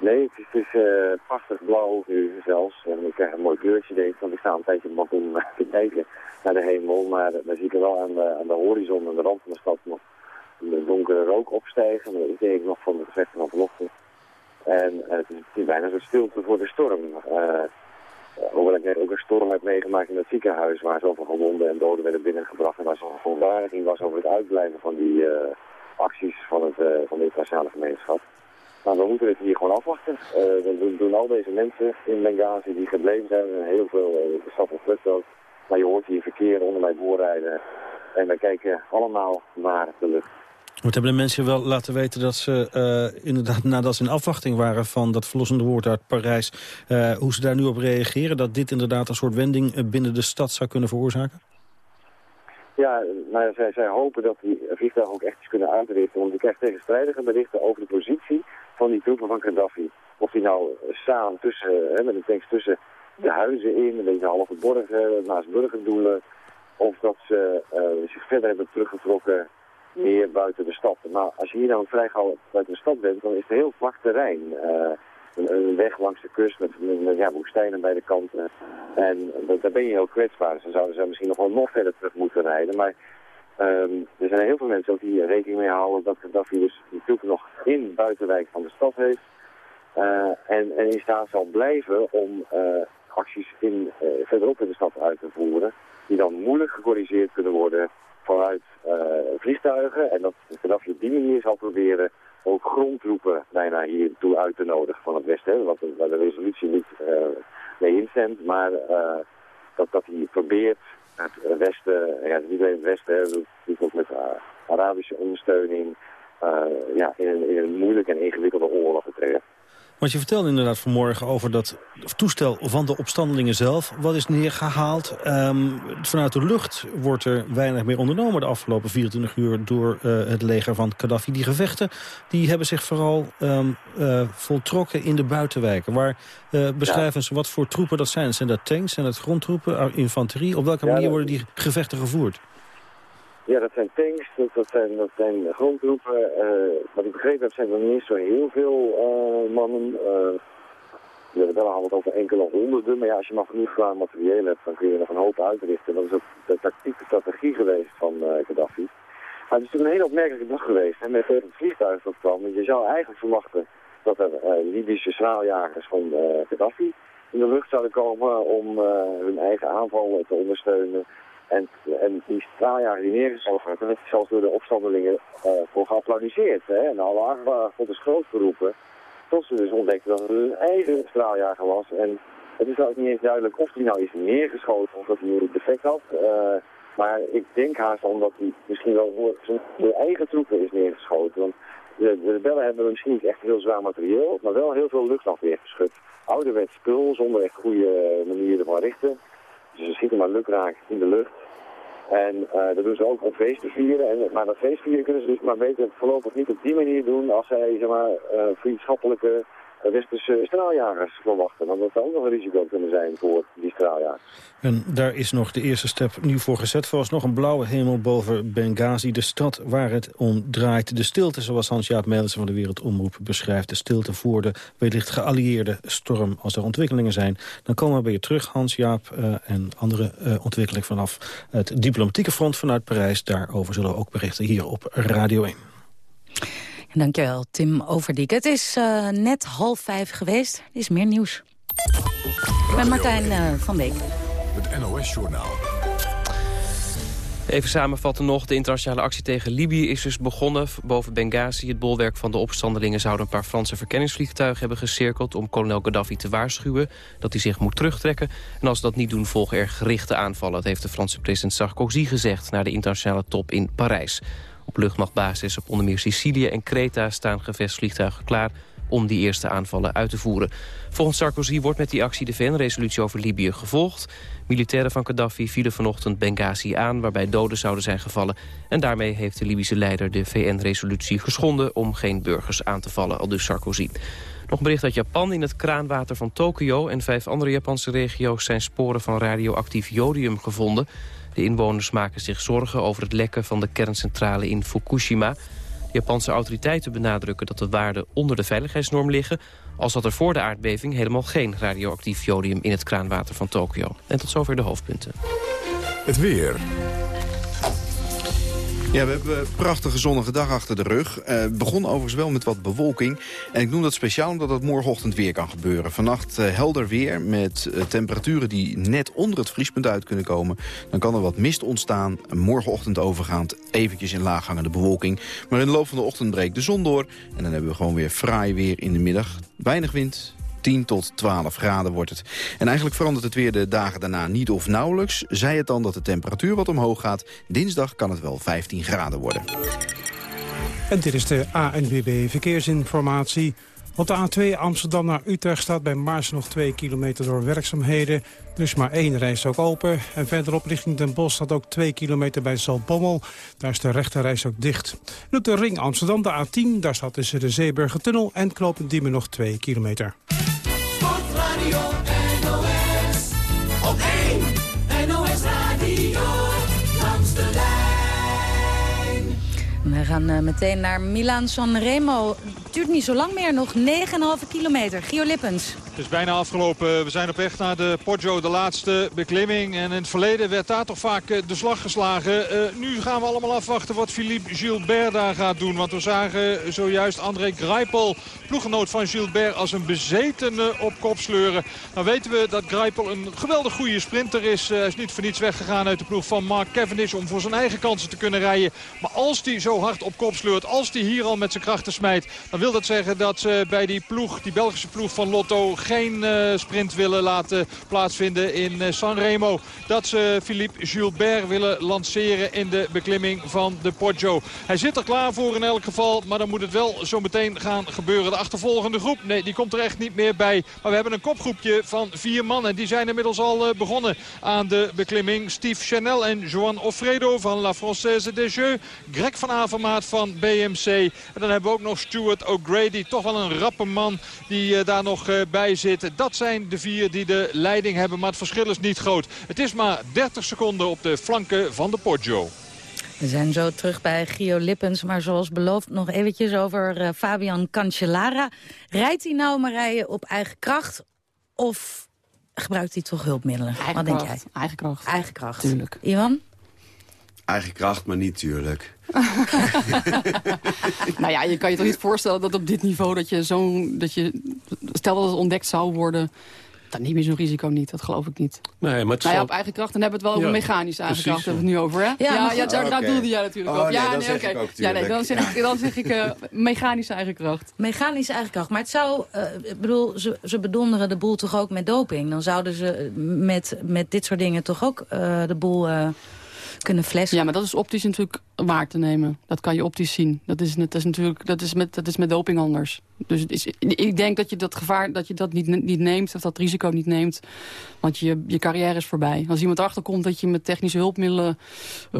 Nee, het is, uh, prachtig blauw nu zelfs. En ik krijg een mooi kleurtje ik, want ik sta een tijdje op om te kijken naar de hemel. Maar dan zie ik er wel aan de, aan de horizon, aan de rand van de stad, nog een donkere rook opstijgen. Dat denk ik nog van de gevechten van vanochtend. En uh, het, is, het is bijna zo stilte voor de storm. Uh, hoewel ik net ook een storm heb meegemaakt in het ziekenhuis, waar zoveel gewonden en doden werden binnengebracht. En waar zo'n verontwaardiging was over het uitblijven van die acties van, het, van de internationale gemeenschap. Maar we moeten het hier gewoon afwachten. Uh, we doen al deze mensen in Benghazi die gebleven zijn. En heel veel uh, stad ook. Maar je hoort hier verkeer onder mij voorrijden. En we kijken allemaal naar de lucht. Wat hebben de mensen wel laten weten dat ze uh, inderdaad nadat ze in afwachting waren van dat verlossende woord uit Parijs, uh, hoe ze daar nu op reageren? Dat dit inderdaad een soort wending binnen de stad zou kunnen veroorzaken? Ja, nou, zij, zij hopen dat die vliegtuigen ook echt eens kunnen uitrichten. Want je krijgt tegenstrijdige berichten over de positie van die troepen van Gaddafi. Of die nou staan tussen, hè, met een tanks tussen de huizen in, een beetje half verborgen, naast burgerdoelen. Of dat ze uh, zich verder hebben teruggetrokken meer buiten de stad. Maar als je hier nou vrij gauw buiten de stad bent, dan is het heel vlak terrein. Een, weg langs de kust met, ja, woestijnen bij de kanten. En daar ben je heel kwetsbaar. Dus dan zouden ze misschien nog wel nog verder terug moeten rijden. Maar Um, er zijn heel veel mensen ook die rekening mee houden dat Gaddafi dus troepen nog in buitenwijk van de stad heeft. Uh, en, en, in staat zal blijven om uh, acties in, uh, verderop in de stad uit te voeren. Die dan moeilijk gecorrigeerd kunnen worden vanuit vliegtuigen. En dat Gaddafi op die manier zal proberen ook grondtroepen bijna hier toe uit te nodigen van het Westen. Wat waar de resolutie niet mee instemt. Maar dat, dat hij probeert het Westen, ja, niet alleen het Westen, natuurlijk ook met Arabische ondersteuning, uh, ja, in een, in een moeilijke en ingewikkelde oorlog te treden. Want je vertelde inderdaad vanmorgen over dat toestel van de opstandelingen zelf. Wat is neergehaald? Um, vanuit de lucht wordt er weinig meer ondernomen de afgelopen 24 uur door uh, het leger van Gaddafi. Die gevechten die hebben zich vooral um, uh, voltrokken in de buitenwijken. Waar uh, beschrijven ze wat voor troepen dat zijn? Zijn dat tanks? Zijn dat grondtroepen? Infanterie? Op welke manier worden die gevechten gevoerd? Ja, dat zijn tanks, dat, dat zijn, dat zijn grondtroepen. Uh, wat ik begrepen heb, zijn er niet zo heel veel uh, mannen. Uh, we hebben wel het over enkele honderden, maar ja, als je maar genoeg klaar materieel hebt, dan kun je nog een hoop uitrichten. Dat is ook de tactiek, de strategie geweest van Gaddafi. Maar het is een hele opmerkelijke dag geweest, hè, met het vliegtuig dat kwam. Je zou eigenlijk verwachten dat er Libische straaljagers van Gaddafi in de lucht zouden komen om hun eigen aanval te ondersteunen. En, en die straaljager die neergeschoten werd, is zelfs door de opstandelingen uh, voor geapplaudiseerd. Hè? En alle Akbar vond is groot geroepen. Tot ze dus ontdekten dat het hun eigen straaljager was. En het is ook niet eens duidelijk of hij nou is neergeschoten of dat hij een defect had. Uh, Maar ik denk haast omdat hij misschien wel voor zijn eigen troepen is neergeschoten. Want de, de rebellen hebben misschien niet echt heel zwaar materieel, maar wel heel veel luchtafweer geschud. Ouderwets spul, zonder echt goede manieren van richten. Dus ze schieten maar lukraak in de lucht. En uh, dat doen ze ook om feest te vieren. En, maar dat feest vieren kunnen ze dus maar beter voorlopig niet op die manier doen als zij zeg maar, uh, vriendschappelijke westerse straaljagers verwachten. Want dat zou ook nog een risico kunnen zijn voor die straaljagers. En daar is nog de eerste stap nieuw voor gezet. nog een blauwe hemel boven Benghazi, de stad waar het om draait. De stilte, zoals Hans-Jaap Melissen van de Wereldomroep beschrijft. De stilte voor de wellicht geallieerde storm. Als er ontwikkelingen zijn, dan komen we bij je terug, Hans-Jaap. Uh, en andere uh, ontwikkelingen vanaf het diplomatieke front vanuit Parijs. Daarover zullen we ook berichten hier op Radio 1. Dankjewel, Tim Overdiek. Het is uh, net half vijf geweest. Er is meer nieuws. Met Martijn uh, van Beek. Het NOS-journaal. Even samenvatten nog, de internationale actie tegen Libië is dus begonnen. Boven Benghazi, het bolwerk van de opstandelingen... zouden een paar Franse verkenningsvliegtuigen hebben gecirkeld... om kolonel Gaddafi te waarschuwen dat hij zich moet terugtrekken. En als ze dat niet doen, volgen er gerichte aanvallen. Dat heeft de Franse president Sarkozy gezegd... na de internationale top in Parijs. Op luchtmachtbasis op onder meer Sicilië en Kreta staan gevechtsvliegtuigen klaar om die eerste aanvallen uit te voeren. Volgens Sarkozy wordt met die actie de VN-resolutie over Libië gevolgd. Militairen van Gaddafi vielen vanochtend Benghazi aan... waarbij doden zouden zijn gevallen. En daarmee heeft de Libische leider de VN-resolutie geschonden... om geen burgers aan te vallen, al dus Sarkozy. Nog bericht uit Japan. In het kraanwater van Tokio en vijf andere Japanse regio's... zijn sporen van radioactief jodium gevonden. De inwoners maken zich zorgen over het lekken van de kerncentrale in Fukushima. De Japanse autoriteiten benadrukken dat de waarden onder de veiligheidsnorm liggen... als dat er voor de aardbeving helemaal geen radioactief jodium in het kraanwater van Tokio. En tot zover de hoofdpunten. Het weer. Ja, we hebben een prachtige zonnige dag achter de rug. Uh, begon overigens wel met wat bewolking. En ik noem dat speciaal omdat het morgenochtend weer kan gebeuren. Vannacht uh, helder weer met uh, temperaturen die net onder het vriespunt uit kunnen komen. Dan kan er wat mist ontstaan. Morgenochtend overgaand eventjes in laaghangende bewolking. Maar in de loop van de ochtend breekt de zon door. En dan hebben we gewoon weer fraai weer in de middag. Weinig wind, 10 tot 12 graden wordt het. En eigenlijk verandert het weer de dagen daarna niet of nauwelijks. Zij het dan dat de temperatuur wat omhoog gaat. Dinsdag kan het wel 15 graden worden. En dit is de ANWB Verkeersinformatie. Op de A2 Amsterdam naar Utrecht staat bij Maars nog 2 kilometer door werkzaamheden. Er is maar één reis ook open. En verderop richting Den Bosch staat ook 2 kilometer bij Zaltbommel. Daar is de rechterreis ook dicht. Op de ring Amsterdam, de A10, daar staat tussen de Zeeburgertunnel en Knopendiemen nog 2 kilometer. Sportradio NOS, op 1 NOS Radio, langs de lijn. We gaan uh, meteen naar Milaan Sanremo. Duurt niet zo lang meer, nog 9,5 kilometer. Gio Lippens. Het is bijna afgelopen. We zijn op weg naar de Poggio, de laatste beklimming. En in het verleden werd daar toch vaak de slag geslagen. Uh, nu gaan we allemaal afwachten wat Philippe Gilbert daar gaat doen. Want we zagen zojuist André Greipel, ploeggenoot van Gilbert, als een bezetene op kop sleuren. Dan weten we dat Greipel een geweldig goede sprinter is. Uh, hij is niet voor niets weggegaan uit de ploeg van Mark Cavendish om voor zijn eigen kansen te kunnen rijden. Maar als hij zo hard op kop sleurt, als hij hier al met zijn krachten smijt, wil dat zeggen dat ze bij die ploeg, die Belgische ploeg van Lotto, geen uh, sprint willen laten plaatsvinden in uh, Sanremo. Dat ze Philippe Gilbert willen lanceren in de beklimming van de Poggio. Hij zit er klaar voor in elk geval, maar dan moet het wel zo meteen gaan gebeuren. De achtervolgende groep, nee, die komt er echt niet meer bij. Maar we hebben een kopgroepje van vier mannen. Die zijn inmiddels al uh, begonnen aan de beklimming. Steve Chanel en Joan Offredo van La Française des Jeux. Greg van Avermaat van BMC. En dan hebben we ook nog Stuart O'Grady. Toch wel een rappe man die daar nog bij zit. Dat zijn de vier die de leiding hebben. Maar het verschil is niet groot. Het is maar 30 seconden op de flanken van de Poggio. We zijn zo terug bij Gio Lippens. Maar zoals beloofd nog eventjes over uh, Fabian Cancellara. Rijdt hij nou Marije op eigen kracht? Of gebruikt hij toch hulpmiddelen? Eigen Wat kracht. denk jij? Eigen kracht. Eigen kracht. Tuurlijk. Iwan? Eigen kracht, maar niet tuurlijk. nou ja, je kan je toch niet voorstellen dat op dit niveau dat je zo'n... dat je Stel dat het ontdekt zou worden... Dan neem je zo'n risico niet, dat geloof ik niet. Nee, maar het nou ja, op eigen kracht, dan hebben we het wel over Ja, mechanische eigen precies, kracht. Hebben we het nu over, hè? Ja, ja, daar, doelde jij natuurlijk Oh, op. Ja, nee, dan zeg oké. ik ook ja, nee, dan zeg ik, dan zeg ik eh, mechanische eigen kracht. Mechanische eigen kracht. Maar het zou, eh, ik bedoel, ze, ze bedonderen de boel toch ook met doping. Dan zouden ze met, met dit soort dingen toch ook eh, de boel... kunnen flessen. Ja, maar dat is optisch natuurlijk waar te nemen. Dat kan je optisch zien. Dat is, dat is natuurlijk dat is met, dat is met doping anders. Dus het is, ik denk dat je dat gevaar dat je dat niet, niet neemt, of dat risico niet neemt. Want je, je carrière is voorbij. Als iemand erachter komt dat je met technische hulpmiddelen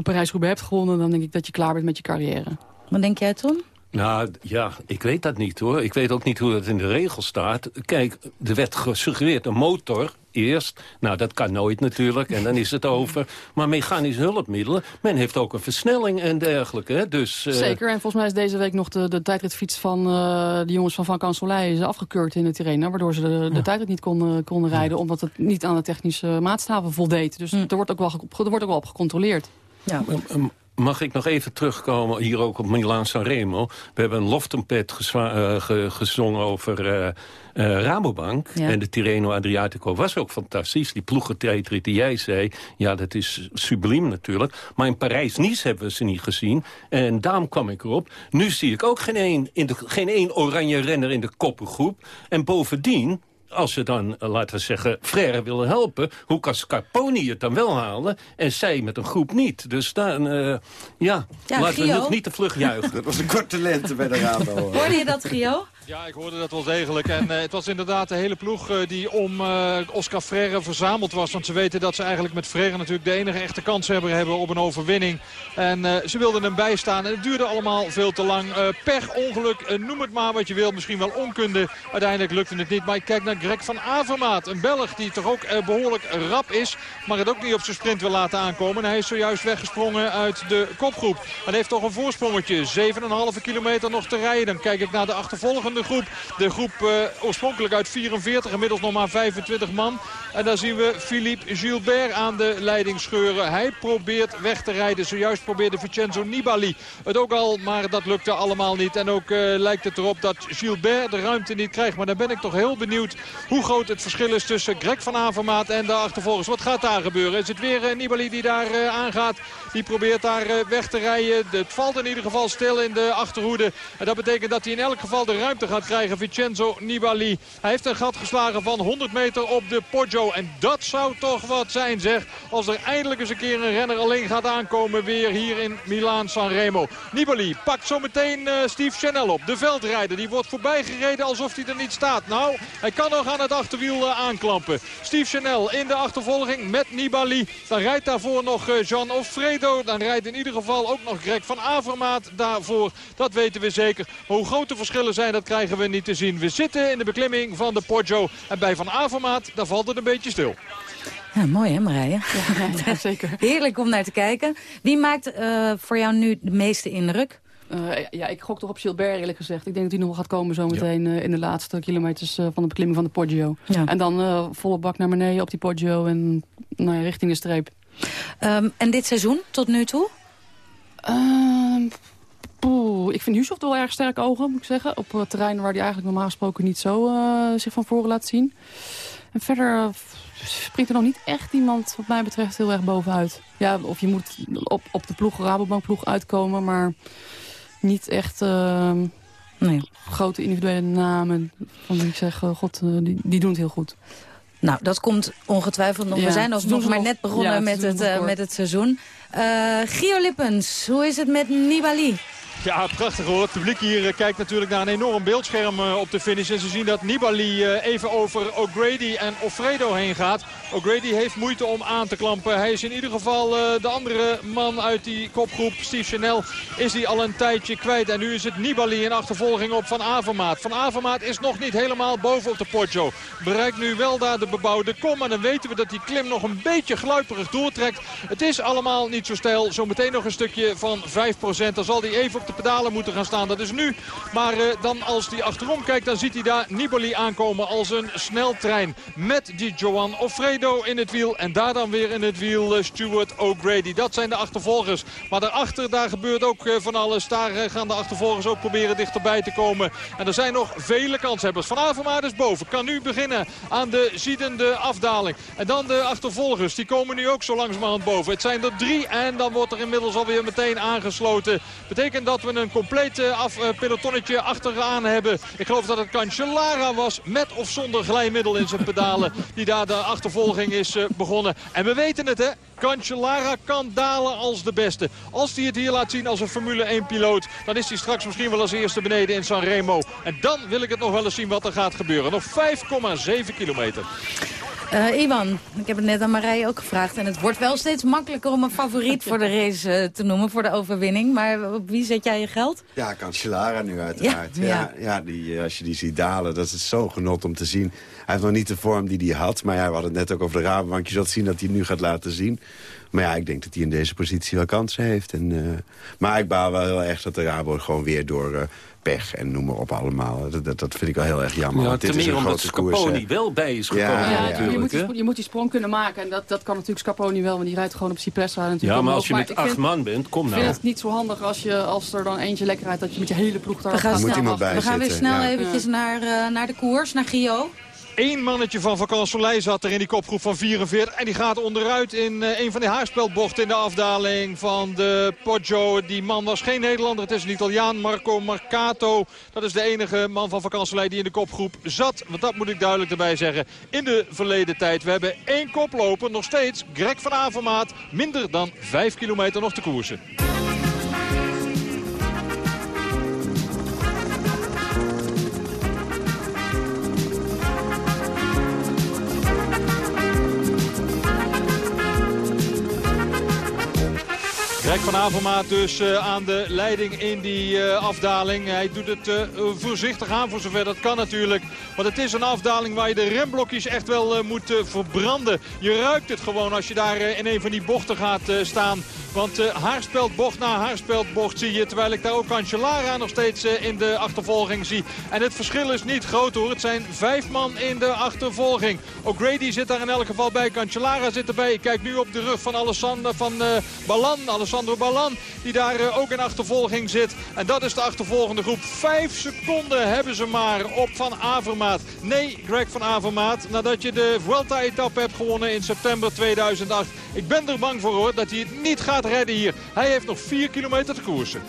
Parijs-Roubaix hebt gewonnen, dan denk ik dat je klaar bent met je carrière. Wat denk jij, Tom? Nou, ja, ik weet dat niet hoor. Ik weet ook niet hoe dat in de regel staat. Kijk, er werd gesuggereerd een motor eerst. Nou, dat kan nooit natuurlijk, en dan is het over. Maar mechanische hulpmiddelen, men heeft ook een versnelling en dergelijke. Dus, uh... Zeker, en volgens mij is deze week nog de, de tijdritfiets van uh, de jongens van Van Cansolei afgekeurd in het Tirreno. Waardoor ze de, de ja. tijdrit niet konden, konden rijden, omdat het niet aan de technische maatstaven voldeed. Dus hm. er, wordt ook wel, er wordt ook wel op gecontroleerd. Ja. Mag ik nog even terugkomen hier ook op Milaan Sanremo? We hebben een loftrompet uh, ge gezongen over uh, uh, Rabobank. Ja. En de Tirreno Adriatico was ook fantastisch. Die ploegentijdrit die jij zei, ja, dat is subliem natuurlijk. Maar in Parijs-Nice hebben we ze niet gezien. En daarom kwam ik erop. Nu zie ik ook geen één, in de, geen één oranje renner in de koppengroep. En bovendien, als ze dan, laten we zeggen, Frère willen helpen... hoe kan Scarponi het dan wel halen en zij met een groep niet? Dus dan, uh, ja, ja, laten Gio. we nog niet te vlug juichen. Dat was een korte lente bij de Rabo. Hoorde je dat, Gio? Ja, ik hoorde dat wel degelijk. En uh, het was inderdaad de hele ploeg uh, die om uh, Oscar Freire verzameld was. Want ze weten dat ze eigenlijk met Freire natuurlijk de enige echte kans hebben, hebben op een overwinning. En ze wilden hem bijstaan. En het duurde allemaal veel te lang. pech, ongeluk, noem het maar wat je wil. Misschien wel onkunde. Uiteindelijk lukte het niet. Maar ik kijk naar Greg van Avermaat. Een Belg die toch ook behoorlijk rap is. Maar het ook niet op zijn sprint wil laten aankomen. En hij is zojuist weggesprongen uit de kopgroep. En heeft toch een voorsprongetje. 7,5 kilometer nog te rijden. Dan kijk ik naar de achtervolgende de groep. De groep uh, oorspronkelijk uit 44, inmiddels nog maar 25 man. En daar zien we Philippe Gilbert aan de leiding scheuren. Hij probeert weg te rijden. Zojuist probeerde Vincenzo Nibali het ook al, maar dat lukte allemaal niet. En ook uh, lijkt het erop dat Gilbert de ruimte niet krijgt. Maar dan ben ik toch heel benieuwd hoe groot het verschil is tussen Greg van Avermaat en de achtervolgers. Wat gaat daar gebeuren? Is het weer uh, Nibali die daar aangaat? Die probeert daar weg te rijden. Het valt in ieder geval stil in de achterhoede. En dat betekent dat hij in elk geval de ruimte gaat krijgen. Vincenzo Nibali. Hij heeft een gat geslagen van 100 meter op de Poggio. En dat zou toch wat zijn zeg. Als er eindelijk eens een keer een renner alleen gaat aankomen weer hier in Milaan Sanremo. Nibali pakt zometeen uh, Steve Chanel op. De veldrijder die wordt voorbij gereden alsof hij er niet staat. Nou, hij kan nog aan het achterwiel uh, aanklampen. Steve Chanel in de achtervolging met Nibali. Dan rijdt daarvoor nog uh, Jean Offredo. Dan rijdt in ieder geval ook nog Greg van Avermaat daarvoor. Dat weten we zeker. Hoe grote verschillen zijn, dat krijgen we niet te zien. We zitten in de beklimming van de Poggio. En bij Van Avermaat, daar valt het een beetje stil. Ja, mooi hè Marije? Ja, zeker. Heerlijk om naar te kijken. Wie maakt uh, voor jou nu de meeste indruk? Uh, ja, ik gok toch op Gilbert eerlijk gezegd. Ik denk dat hij nog gaat komen zometeen ja. uh, in de laatste kilometers uh, van de beklimming van de Poggio. Ja. En dan volle bak naar beneden op die Poggio en nou ja, richting de streep. Um, en dit seizoen tot nu toe? Ehm, Poeh, ik vind Yusuf wel erg sterke ogen, moet ik zeggen. Op het terrein waar hij eigenlijk normaal gesproken niet zo uh, zich van voren laat zien. En verder uh, springt er nog niet echt iemand, wat mij betreft, heel erg bovenuit. Ja, of je moet op, op de ploeg, Rabobank ploeg uitkomen, maar niet echt... Uh, nee. Grote individuele namen van ik zeg, uh, god, die, die doen het heel goed. Nou, dat komt ongetwijfeld nog. Ja, We zijn alsnog maar net begonnen ja, met, het, uh, met het seizoen. Uh, Gio Lippens, hoe is het met Nibali? Ja, prachtig hoor. Het publiek hier kijkt natuurlijk naar een enorm beeldscherm op de finish. En ze zien dat Nibali even over O'Grady en Offredo heen gaat. O'Grady heeft moeite om aan te klampen. Hij is in ieder geval de andere man uit die kopgroep, Steve Chanel, is hij al een tijdje kwijt. En nu is het Nibali in achtervolging op Van Avermaat. Van Avermaat is nog niet helemaal boven op de Poggio. Bereikt nu wel daar de bebouwde kom. En dan weten we dat die klim nog een beetje gluiperig doortrekt. Het is allemaal niet zo stijl. Zometeen nog een stukje van 5%. Dan zal hij even op de pedalen moeten gaan staan. Dat is nu. Maar uh, dan als hij achterom kijkt, dan ziet hij daar Nibali aankomen als een sneltrein. Met die Johan Offredo in het wiel. En daar dan weer in het wiel uh, Stuart O'Grady. Dat zijn de achtervolgers. Maar daarachter, daar gebeurt ook uh, van alles. Daar gaan de achtervolgers ook proberen dichterbij te komen. En er zijn nog vele kanshebbers. Van Avermaat is boven. Kan nu beginnen aan de ziedende afdaling. En dan de achtervolgers. Die komen nu ook zo langzamerhand boven. Het zijn er drie. En dan wordt er inmiddels alweer meteen aangesloten. Betekent dat dat we een compleet eh, af, eh, achteraan hebben. Ik geloof dat het Cancellara was, met of zonder glijmiddel in zijn pedalen. Die daar de achtervolging is eh, begonnen. En we weten het hè, Cancellara kan dalen als de beste. Als hij het hier laat zien als een Formule 1-piloot... dan is hij straks misschien wel als eerste beneden in Sanremo. En dan wil ik het nog wel eens zien wat er gaat gebeuren. Nog 5,7 kilometer. Uh, Iwan, ik heb het net aan Marije ook gevraagd. En het wordt wel steeds makkelijker om een favoriet voor de race uh, te noemen, voor de overwinning. Maar op wie zet jij je geld? Ja, Cancellara nu uiteraard. Ja, ja. ja die, eh, als je die ziet dalen, dat is zo genot om te zien. Hij heeft nog niet de vorm die hij had. Maar ja, we hadden het net ook over de Rabobank. Je zult zien dat hij nu gaat laten zien. Maar ja, ik denk dat hij in deze positie wel kansen heeft. En, uh, maar ik baal wel heel erg dat de Rabo gewoon weer door pech en noem maar op allemaal. Dat, dat, dat vind ik wel heel erg jammer. Ja, want dit is meer een omdat grote koers. Scarponi wel bij is gekomen. Ja, Ja, ja, je, moet die, je moet die sprong kunnen maken. En dat, dat kan natuurlijk Scarponi wel, want die rijdt gewoon op Cipressa natuurlijk. Ja, maar omhoog. als je met ik acht vind- man bent, kom Ik nou. vind het niet zo handig als, je, als er dan eentje lekker rijdt... dat je met je hele ploeg daar We gaan, moet snel, we gaan weer snel ja. eventjes naar, eh, naar de koers, naar Gio. Eén mannetje van Soleil zat er in die kopgroep van 44. En die gaat onderuit in eh, een van de haarspelbochten in de afdaling van de Poggio. Die man was geen Nederlander. Het is een Italiaan, Marco Marcato. Dat is de enige man van Soleil die in de kopgroep zat. Want dat moet ik duidelijk erbij zeggen. In de verleden tijd. We hebben één koploper. Nog steeds Greg van Avermaat. Minder dan 5 kilometer nog te koersen. Greg van Avermaat dus eh, aan de leiding in die eh, afdaling. Hij doet het eh, voorzichtig aan voor zover dat kan natuurlijk. Want het is een afdaling waar je de remblokjes echt wel moet verbranden. Je ruikt het gewoon als je daar in een van die bochten gaat staan. Want eh haarspeldbocht na haarspeldbocht zie je. Terwijl ik daar ook Cancellara nog steeds eh, in de achtervolging zie. En het verschil is niet groot hoor. Het zijn vijf man in de achtervolging. O'Grady zit daar in elk geval bij. Cancellara zit erbij. Ik kijk nu op de rug van Alessandro van eh Ballan. Alessandro Ballan die daar ook in achtervolging zit. En dat is de achtervolgende groep. Vijf seconden hebben ze maar op Van Avermaat. Nee, Greg van Avermaat. Nadat je de Vuelta-etappe hebt gewonnen in september 2008. Ik ben er bang voor hoor dat hij het niet gaat redden hier. Hij heeft nog vier kilometer te koersen.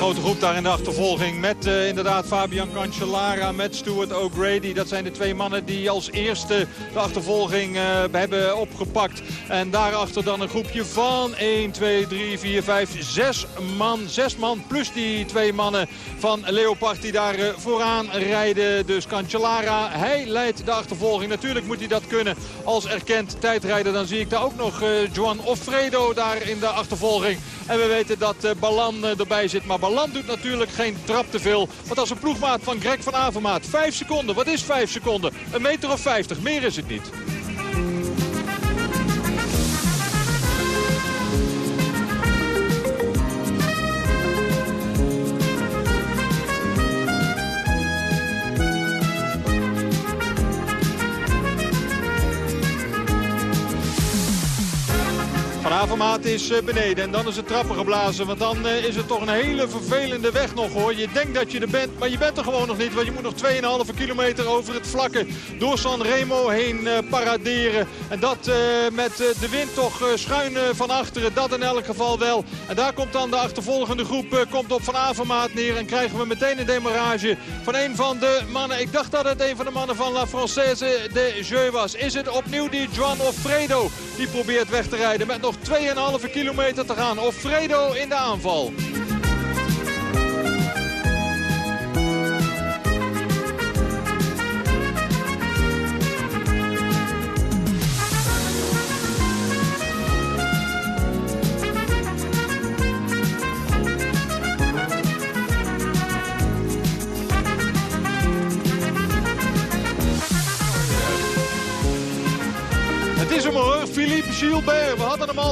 Grote groep daar in de achtervolging met eh, inderdaad Fabian Cancellara, met Stuart O'Grady. Dat zijn de twee mannen die als eerste de achtervolging eh, hebben opgepakt. En daarachter dan een groepje van 1, 2, 3, 4, 5, 6 man. 6 man plus die twee mannen van Leopard die daar eh, vooraan rijden. Dus Cancellara, hij leidt de achtervolging. Natuurlijk moet hij dat kunnen als erkend tijdrijder. Dan zie ik daar ook nog Joan Offredo daar in de achtervolging. En we weten dat Ballan eh, erbij zit. Maar Ballan doet natuurlijk geen trap te veel. Want als een ploegmaat van Greg van Avermaat. 5 seconden. Wat is 5 seconden? Een meter of 50. Meer is het niet. Van Avermaat is eh, beneden en dan is het trappen geblazen. Want dan eh, is het toch een hele vervelende weg nog hoor. Je denkt dat je er bent, maar je bent er gewoon nog niet. Want je moet nog 2,5 kilometer over het vlakke door San Remo heen eh, paraderen. En dat met de wind toch schuin van achteren. Dat in elk geval wel. En daar komt dan de achtervolgende groep komt op Van Avermaat neer. En krijgen we meteen een demarrage van een van de mannen. Ik dacht dat het een van de mannen van La Française de Jeu was. Is het opnieuw die Juan Offredo die probeert weg te rijden met nog 2,5 kilometer te gaan. Offredo in de aanval.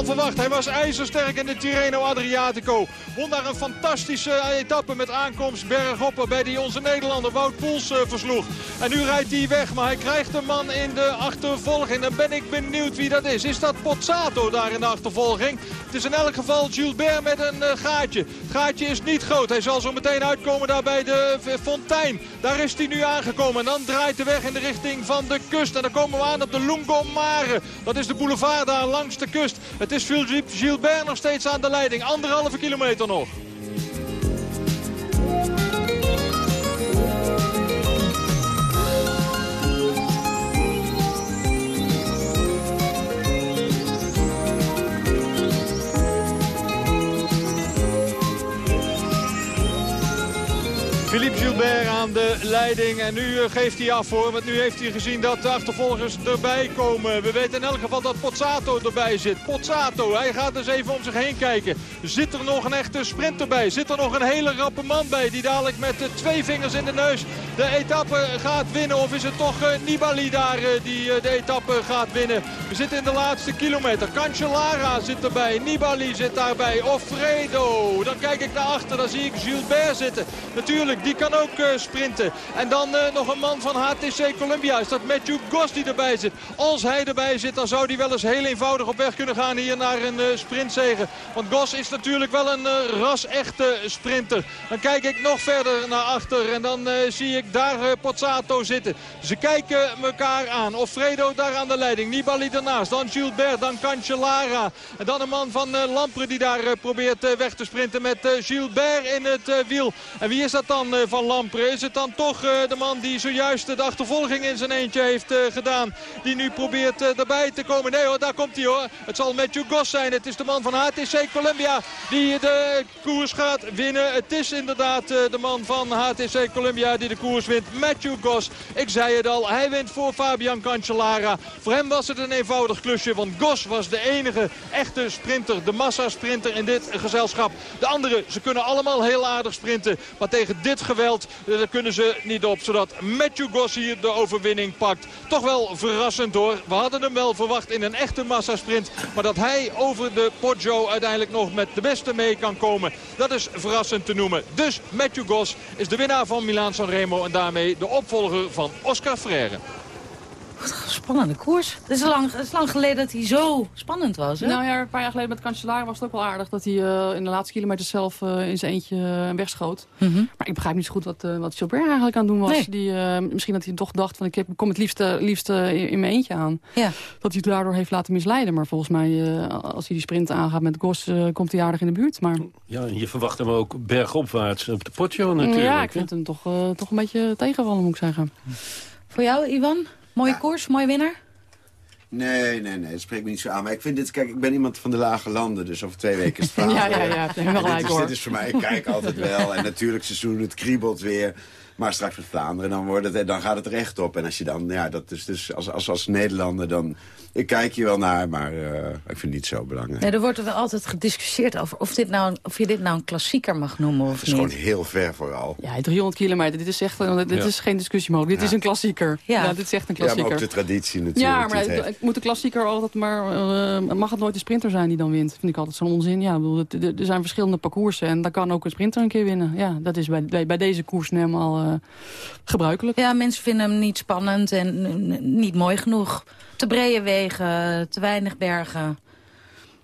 Verwacht. Hij was ijzersterk in de Tirreno Adriatico. Won daar een fantastische etappe met aankomst bergop... waarbij hij onze Nederlander Wout Poels uh, versloeg. En nu rijdt hij weg, maar hij krijgt een man in de achtervolging. Dan ben ik benieuwd wie dat is. Is dat Pozzato daar in de achtervolging? Het is in elk geval Gilbert met een uh, gaatje. Het gaatje is niet groot. Hij zal zo meteen uitkomen daar bij de fontein. Daar is hij nu aangekomen. En dan draait de weg in de richting van de kust. En dan komen we aan op de Lungomare. Dat is de boulevard daar langs de kust. Het is Philippe Gilbert nog steeds aan de leiding. Anderhalve kilometer nog. Philippe Gilbert aan de leiding. En nu geeft hij af hoor. Want nu heeft hij gezien dat de achtervolgers erbij komen. We weten in elk geval dat Pozzato erbij zit. Pozzato, hij gaat eens even om zich heen kijken. Zit er nog een echte sprinter bij? Zit er nog een hele rappe man bij? Die dadelijk met twee vingers in de neus de etappe gaat winnen. Of is het toch Nibali daar die de etappe gaat winnen? We zitten in de laatste kilometer. Cancellara zit erbij. Nibali zit daarbij. Offredo. Dan kijk ik naar achter. Dan zie ik Gilbert zitten. Natuurlijk die kan ook uh, sprinten. En dan uh, nog een man van HTC Columbia. Is dat Matthew Goss die erbij zit. Als hij erbij zit, dan zou hij wel eens heel eenvoudig op weg kunnen gaan hier naar een uh, sprintzege. Want Goss is natuurlijk wel een ras-echte sprinter. Dan kijk ik nog verder naar achter. En dan zie ik daar Pozzato zitten. Ze kijken elkaar aan. Offredo daar aan de leiding. Nibali ernaast. Dan Gilbert. Dan Cancellara. En dan een man van Lampre die daar probeert weg te sprinten met Gilbert in het wiel. En wie is dat dan? Van Lampre. Is het dan toch de man die zojuist de achtervolging in zijn eentje heeft gedaan. Die nu probeert erbij te komen. Nee hoor, daar komt hij hoor. Het zal Matthew Goss zijn. Het is de man van HTC Columbia die de koers gaat winnen. Het is inderdaad de man van HTC Columbia die de koers wint. Matthew Goss. Ik zei het al, hij wint voor Fabian Cancellara. Voor hem was het een eenvoudig klusje. Want Goss was de enige echte sprinter. De massa-sprinter in dit gezelschap. De anderen, ze kunnen allemaal heel aardig sprinten. Maar tegen dit geweld, daar kunnen ze niet op. Zodat Matthew Goss hier de overwinning pakt. Toch wel verrassend hoor. We hadden hem wel verwacht in een echte massasprint. Maar dat hij over de Poggio uiteindelijk nog met de beste mee kan komen. Dat is verrassend te noemen. Dus Matthew Goss is de winnaar van Milaan Sanremo. En daarmee de opvolger van Oscar Freire. Wat een spannende koers. Het is, lang, het is lang geleden dat hij zo spannend was. Hè? Nou ja, een paar jaar geleden met Cancellara was het ook wel aardig... dat hij uh, in de laatste kilometer zelf uh, in zijn eentje uh, wegschoot. Mm -hmm. Maar ik begrijp niet zo goed wat, wat Gilbert eigenlijk aan het doen was. Nee. Die, misschien dat hij toch dacht van ik, heb, kom het liefst, liefst in, in, mijn eentje aan. Ja. Dat hij het daardoor heeft laten misleiden. Maar volgens mij, als hij die sprint aangaat met Gos... komt hij aardig in de buurt. Maar... Ja, je verwacht hem ook bergopwaarts op de Poggio natuurlijk. Ja, ik vind hem toch, toch een beetje tegenvallen moet ik zeggen. Voor jou, Ivan? Mooie koers, mooie winnaar? Nee, nee, nee, dat spreekt me niet zo aan. Maar ik vind dit, kijk, ik ben iemand van de lage landen, dus over twee weken is het verhaal. ja, ja, ja, helemaal gelijk dit, is, dit is voor mij, ik kijk altijd wel. En natuurlijk seizoen, het kriebelt weer. Maar straks met Vlaanderen, dan, wordt het, dan gaat het recht op. En als je dan, ja, dat is dus als, als, als Nederlander, dan... Ik kijk je wel naar, maar uh, ik vind het niet zo belangrijk. Nee, er wordt er wel altijd gediscussieerd over of, dit nou, of je dit nou een klassieker mag noemen of Het is niet. gewoon heel ver vooral. Ja, 300 kilometer, dit is echt dit Ja. is geen discussie mogelijk. Dit Ja. is een klassieker. Ja. Ja, dit is echt een Ja, maar klassieker. ook de traditie natuurlijk. Ja, maar het moet de klassieker altijd maar... eh, mag het nooit de sprinter zijn die dan wint? Vind ik altijd zo'n onzin. Ja, ik bedoel, het- er zijn verschillende parcoursen en daar kan ook een sprinter een keer winnen. Ja, dat is bij, bij, bij deze koers nu helemaal eh, gebruikelijk. Ja, mensen vinden hem niet spannend en niet mooi genoeg. Te brede wegen, te weinig bergen.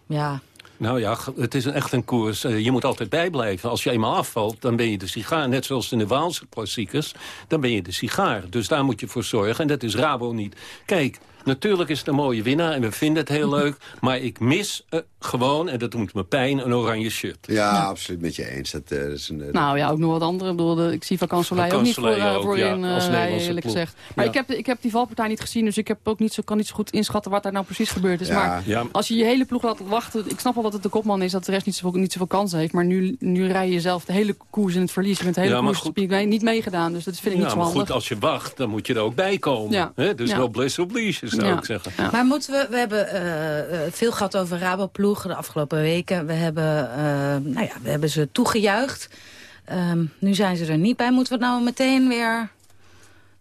Ja, Nou ja, het is echt een koers. Eh, je moet altijd bijblijven. Als je eenmaal afvalt, dan ben je de sigaar. Net zoals in de Waalse klassiekers, dan ben je de sigaar. Dus daar moet je voor zorgen. En dat is Rabo niet. Kijk, natuurlijk is het een mooie winnaar en we vinden het heel leuk. Maar ik mis eh, gewoon, en dat doet me pijn, een oranje shirt. Ja, absoluut met je eens. Dat, eh, is een, eh, Nou ja, ook nog wat andere. Ik, bedoel, de- ik zie Van Soleil ook niet voor, ook, voor ja, in als eh, Nederlandse eerlijk ploeg. gezegd. Maar Ja. ik, heb, ik heb die valpartij niet gezien, dus ik heb ook niet zo, kan niet zo goed inschatten wat daar nou precies gebeurd is. Ja. Maar Ja. als je je hele ploeg laat wachten, ik snap wel dat het de kopman is, dat de rest niet zoveel, niet zoveel kansen heeft. Maar nu, nu rij je zelf de hele koers in het verlies. Je bent de hele Ja, maar koers goed. niet meegedaan, dus dat vind ik Ja, niet zo maar handig. goed, als je wacht, dan moet je er ook bij komen. Hè? Dus Ja. noblesse oblige, zou Ja. ik zeggen. Maar moeten we, we hebben eh, eh, veel gehad over Raboploeg de afgelopen weken. We hebben, eh, nou ja, we hebben ze toegejuicht. Ehm, nu zijn ze er niet bij. Moeten we het nou meteen weer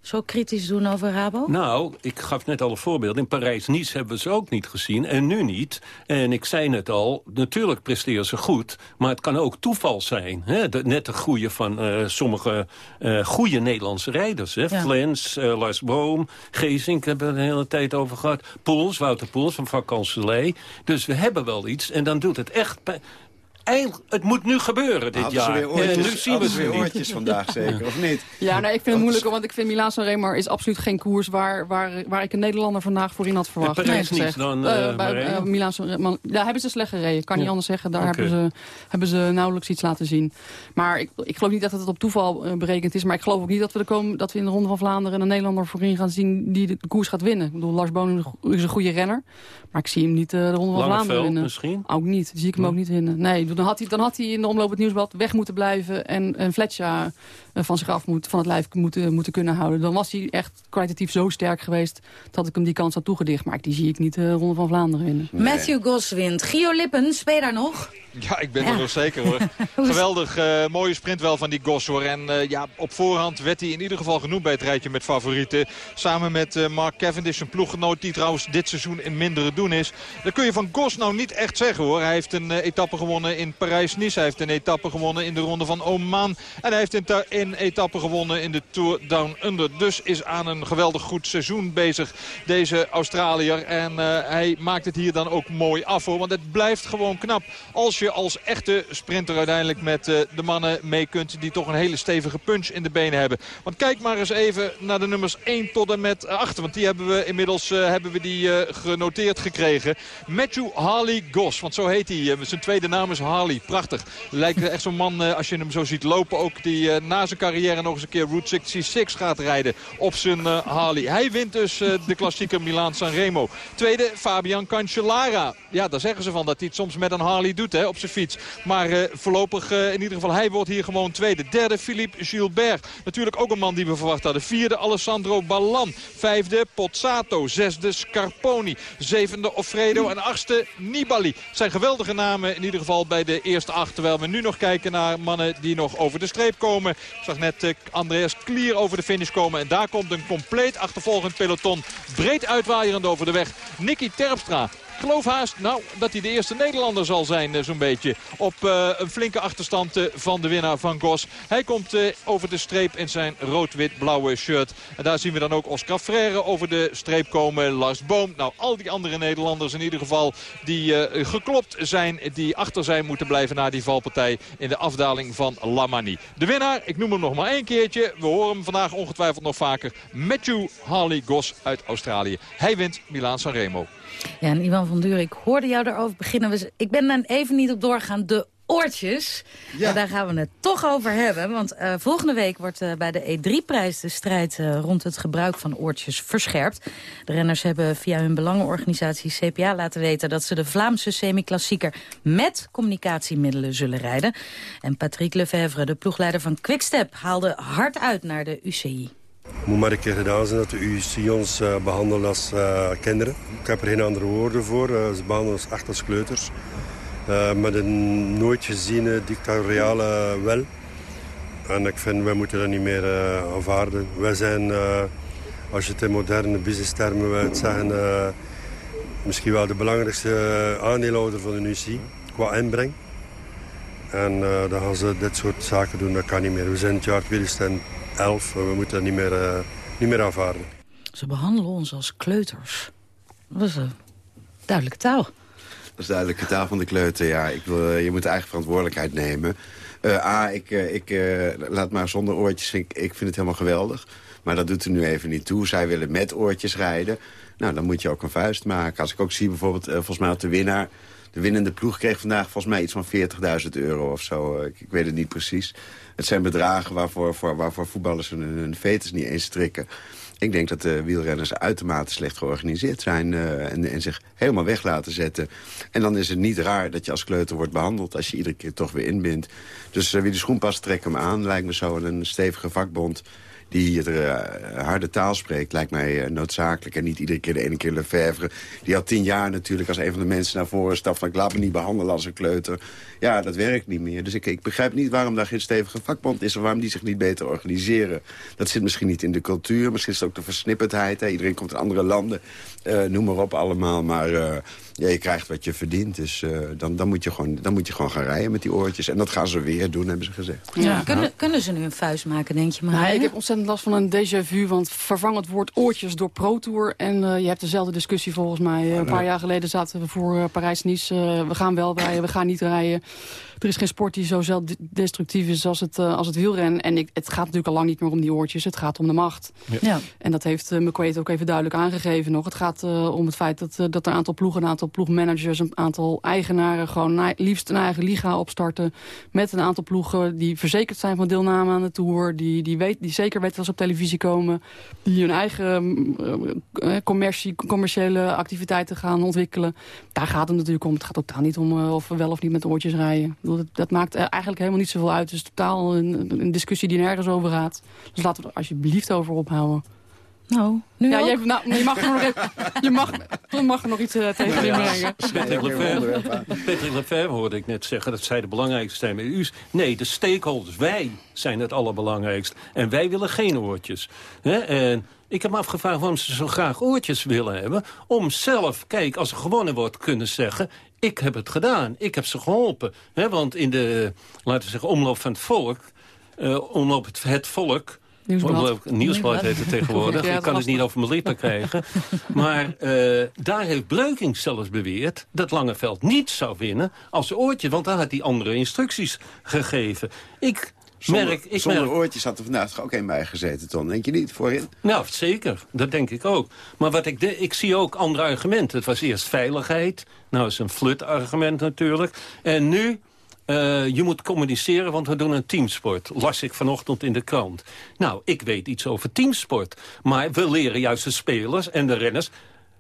zo kritisch doen over Rabo? Nou, ik gaf net al een voorbeeld. In Parijs-Nice hebben we ze ook niet gezien en nu niet. En ik zei net al, natuurlijk presteren ze goed... maar het kan ook toeval zijn. Hè? De, net de groeien van eh, sommige uh, goede Nederlandse rijders. Hè? Ja. Flens, eh, Lars Boom, Geesink hebben we er de hele tijd over gehad. Poels, Wouter Poels van Vakansoleil. Dus we hebben wel iets en dan doet het echt... Eind, het moet nu gebeuren dit Hadden ze jaar. weer oortjes, en nu zien we ze weer oortjes vandaag zeker, of niet? Ja, nou, ik vind het moeilijk, want ik vind Milaan Sanremo is absoluut geen koers waar, waar, waar ik een Nederlander vandaag voorin had verwacht. Parijs Nee, niet dan, Eh, eh, bij eh, Milaan Sanremo, daar hebben ze slecht gereden. Kan niet Ja. anders zeggen. Daar hebben, ze, hebben ze nauwelijks iets laten zien. Maar ik, ik geloof niet dat het op toeval berekend is. Maar ik geloof ook niet dat we, er komen, dat we in de Ronde van Vlaanderen een Nederlander voorin gaan zien die de koers gaat winnen. Ik bedoel, Lars Bonen is een- goede renner. Maar ik zie hem niet de Ronde van Vlaanderen winnen. misschien? Ook niet. Zie ik hem ook niet winnen. Nee, dan had hij, dan had hij in de omloop het nieuwsblad weg moeten blijven. En, en Fletcher eh, van zich af moet, van het lijf moeten, moeten kunnen houden. Dan was hij echt kwalitatief zo sterk geweest dat ik hem die kans had toegedicht. Maar die zie ik niet de Ronde van Vlaanderen winnen. Matthew Goss wint. Gio Lippens, ben je daar nog? Ja, ik ben er nog zeker hoor. Geweldig eh, mooie sprint wel van die Gos hoor. En eh, ja, op voorhand werd hij in ieder geval genoemd bij het rijtje met favorieten. Samen met eh, Mark Cavendish, een ploeggenoot die trouwens dit seizoen in mindere doen is. Dat kun je van Gos nou niet echt zeggen hoor. Hij heeft een eh, etappe gewonnen in Parijs-Nice. Hij heeft een etappe gewonnen in de ronde van Oman. En hij heeft een, ta- een etappe gewonnen in de Tour Down Under. Dus is aan een geweldig goed seizoen bezig deze Australiër. En eh, hij maakt het hier dan ook mooi af hoor. Want het blijft gewoon knap als je als echte sprinter uiteindelijk met eh, de mannen mee kunt... die toch een hele stevige punch in de benen hebben. Want kijk maar eens even naar de nummers 1 tot en met 8. Want die hebben we inmiddels eh, hebben we die, genoteerd gekregen. Matthew Harley Goss, want zo heet hij. Zijn tweede naam is Harley. Prachtig. Lijkt echt zo'n man, eh, als je hem zo ziet lopen... ook die eh, na zijn carrière nog eens een keer Route 66 gaat rijden op zijn eh, Harley. Hij wint dus de klassieke Milaan Sanremo. Tweede, Fabian Cancellara. Ja, daar zeggen ze van dat hij het soms met een Harley doet hè, op zijn fiets. Maar voorlopig in ieder geval, hij wordt hier gewoon tweede. Derde, Philippe Gilbert. Natuurlijk ook een man die we verwacht hadden. Vierde, Alessandro Ballan. Vijfde, Pozzato. Zesde, Scarponi. Zevende, Offredo. En achtste, Nibali. Zijn geweldige namen in ieder geval de eerste acht. Terwijl we nu nog kijken naar mannen die nog over de streep komen. Ik zag net eh, Andreas Klier over de finish komen. En daar komt een compleet achtervolgend peloton. Breed uitwaaierend over de weg. Nicky Terpstra. Ik geloof haast nou, dat hij de eerste Nederlander zal zijn, eh, zo'n beetje. Op eh, een flinke achterstand eh, van de winnaar van Gos. Hij komt over de streep in zijn rood-wit-blauwe shirt. En daar zien we dan ook Oscar Freire over de streep komen. Lars Boom. Nou, al die andere Nederlanders in ieder geval die geklopt zijn. Die achter zijn moeten blijven na die valpartij in de afdaling van Lamani. De winnaar, ik noem hem nog maar één keertje. We horen hem vandaag ongetwijfeld nog vaker. Matthew Harley Gos uit Australië. Hij wint Milaan Sanremo. Ja, en Ivan van Duren, ik hoorde jou daarover beginnen. Ik ben dan even niet op doorgaan. De oortjes. Ja. En daar gaan we het toch over hebben. Want eh, volgende week wordt eh, bij de E3-prijs de strijd eh, rond het gebruik van oortjes verscherpt. De renners hebben via hun belangenorganisatie CPA laten weten... dat ze de Vlaamse semi-klassieker met communicatiemiddelen zullen rijden. En Patrick Lefevre, de ploegleider van Quickstep, haalde hard uit naar de UCI. Moet maar een keer gedaan zijn dat de UC ons eh, behandelt als eh, kinderen. Ik heb er geen andere woorden voor. Eh, ze behandelen ons echt als kleuters. Met een nooit geziene dictatoriale wel. En ik vind, wij moeten dat niet meer aanvaarden. Wij zijn, als je het in moderne businesstermen wilt zeggen... misschien wel de belangrijkste aandeelhouder van de UC qua inbreng. En dan gaan ze dit soort zaken doen, dat kan niet meer. We zijn het jaar 2011 en we moeten dat niet meer, eh, niet meer aanvaarden. Ze behandelen ons als kleuters. Dat is een duidelijke taal. Dat is duidelijk de taal van de kleuter. Ja, ik wil, eh, je moet eigen verantwoordelijkheid nemen. Eh, A, ik, ik eh, laat maar zonder oortjes. Ik, ik vind het helemaal geweldig. Maar dat doet er nu even niet toe. Zij willen met oortjes rijden. Nou, dan moet je ook een vuist maken. Als ik ook zie bijvoorbeeld, volgens mij had de winnaar... De winnende ploeg kreeg vandaag volgens mij iets van 40.000 euro of zo. Ik, ik weet het niet precies. Het zijn bedragen waarvoor, voor, waarvoor voetballers hun, hun veters niet eens strikken. Ik denk dat de wielrenners uitermate slecht georganiseerd zijn... eh, en, en zich helemaal weg laten zetten. En dan is het niet raar dat je als kleuter wordt behandeld... als je iedere keer toch weer inbindt. Dus eh, wie de schoen past, trek hem aan. Lijkt me zo een stevige vakbond die er eh, harde taal spreekt, lijkt mij eh, noodzakelijk. En niet iedere keer de ene keer Lefebvre. Die al tien jaar natuurlijk als een van de mensen naar voren stapt... van ik laat me niet behandelen als een kleuter. Ja, dat werkt niet meer. Dus ik, ik begrijp niet waarom daar geen stevige vakbond is... en waarom die zich niet beter organiseren. Dat zit misschien niet in de cultuur. Misschien is het ook de versnipperdheid. Hè. Iedereen komt uit andere landen. Eh, noem maar op allemaal. Maar ja, je krijgt wat je verdient. Dus eh, dan, dan, moet je gewoon, dan moet je gewoon gaan rijden met die oortjes. En dat gaan ze weer doen, hebben ze gezegd. Ja. Kunnen, kunnen ze nu een vuist maken, denk je maar? Nee, ik heb ontzettend last van een déjà vu, want vervang het woord oortjes door Pro Tour. En eh, je hebt dezelfde discussie volgens mij. Eh, een paar jaar geleden zaten we voor uh, Parijs-Nice. we gaan wel rijden, we gaan niet rijden. Er is geen sport die zo zelfdestructief is als het, als het wielrennen. En ik, het gaat natuurlijk al lang niet meer om die oortjes. Het gaat om de macht. Ja. En dat heeft uh, McQuaid ook even duidelijk aangegeven nog. Het gaat om het feit dat, dat er een aantal ploegen, een aantal ploegmanagers... een aantal eigenaren gewoon liefst een eigen liga opstarten... met een aantal ploegen die verzekerd zijn van deelname aan de Tour... die, die, weet, die zeker weten dat ze op televisie komen... die hun eigen uh, commercie, commerciële activiteiten gaan ontwikkelen. Daar gaat het natuurlijk om. Het gaat totaal niet om uh, of we wel of niet met oortjes rijden. Dat, dat maakt eigenlijk helemaal niet zoveel uit. Het is totaal een, een discussie die nergens over gaat. Dus laten we er alsjeblieft over ophouden. Nou, nu ja, ook? je, nou, je mag er nog, je mag, je mag er nog iets uh, tegen ja, brengen. Patrick Lefebvre, Patrick Lefebvre hoorde ik net zeggen dat zij de belangrijkste zijn bij u. Nee, de stakeholders, wij zijn het allerbelangrijkst. En wij willen geen oortjes. He? En ik heb me afgevraagd waarom ze zo graag oortjes willen hebben. Om zelf, kijk, als er gewonnen wordt, kunnen zeggen... ik heb het gedaan, ik heb ze geholpen. He? Want in de, laten we zeggen, omloop van het volk... Uh, omloop het, het volk... Nieuwsblad. Nieuwsblad heet het tegenwoordig. Ja, ik kan het niet over mijn lippen krijgen. maar uh, daar heeft Breukink zelfs beweerd... dat Langeveld niet zou winnen als oortje. Want daar had hij andere instructies gegeven. Ik Zonder, merk, ik zonder merk, oortjes had er vandaag ook een bij gezeten, Ton. Denk je niet, voorin? Nou, zeker. Dat denk ik ook. Maar wat ik, de, ik zie ook andere argumenten. Het was eerst veiligheid. Nou is een flut-argument natuurlijk. En nu... Uh, je moet communiceren, want we doen een teamsport. Las ik vanochtend in de krant. Nou, ik weet iets over teamsport. Maar we leren juist de spelers en de renners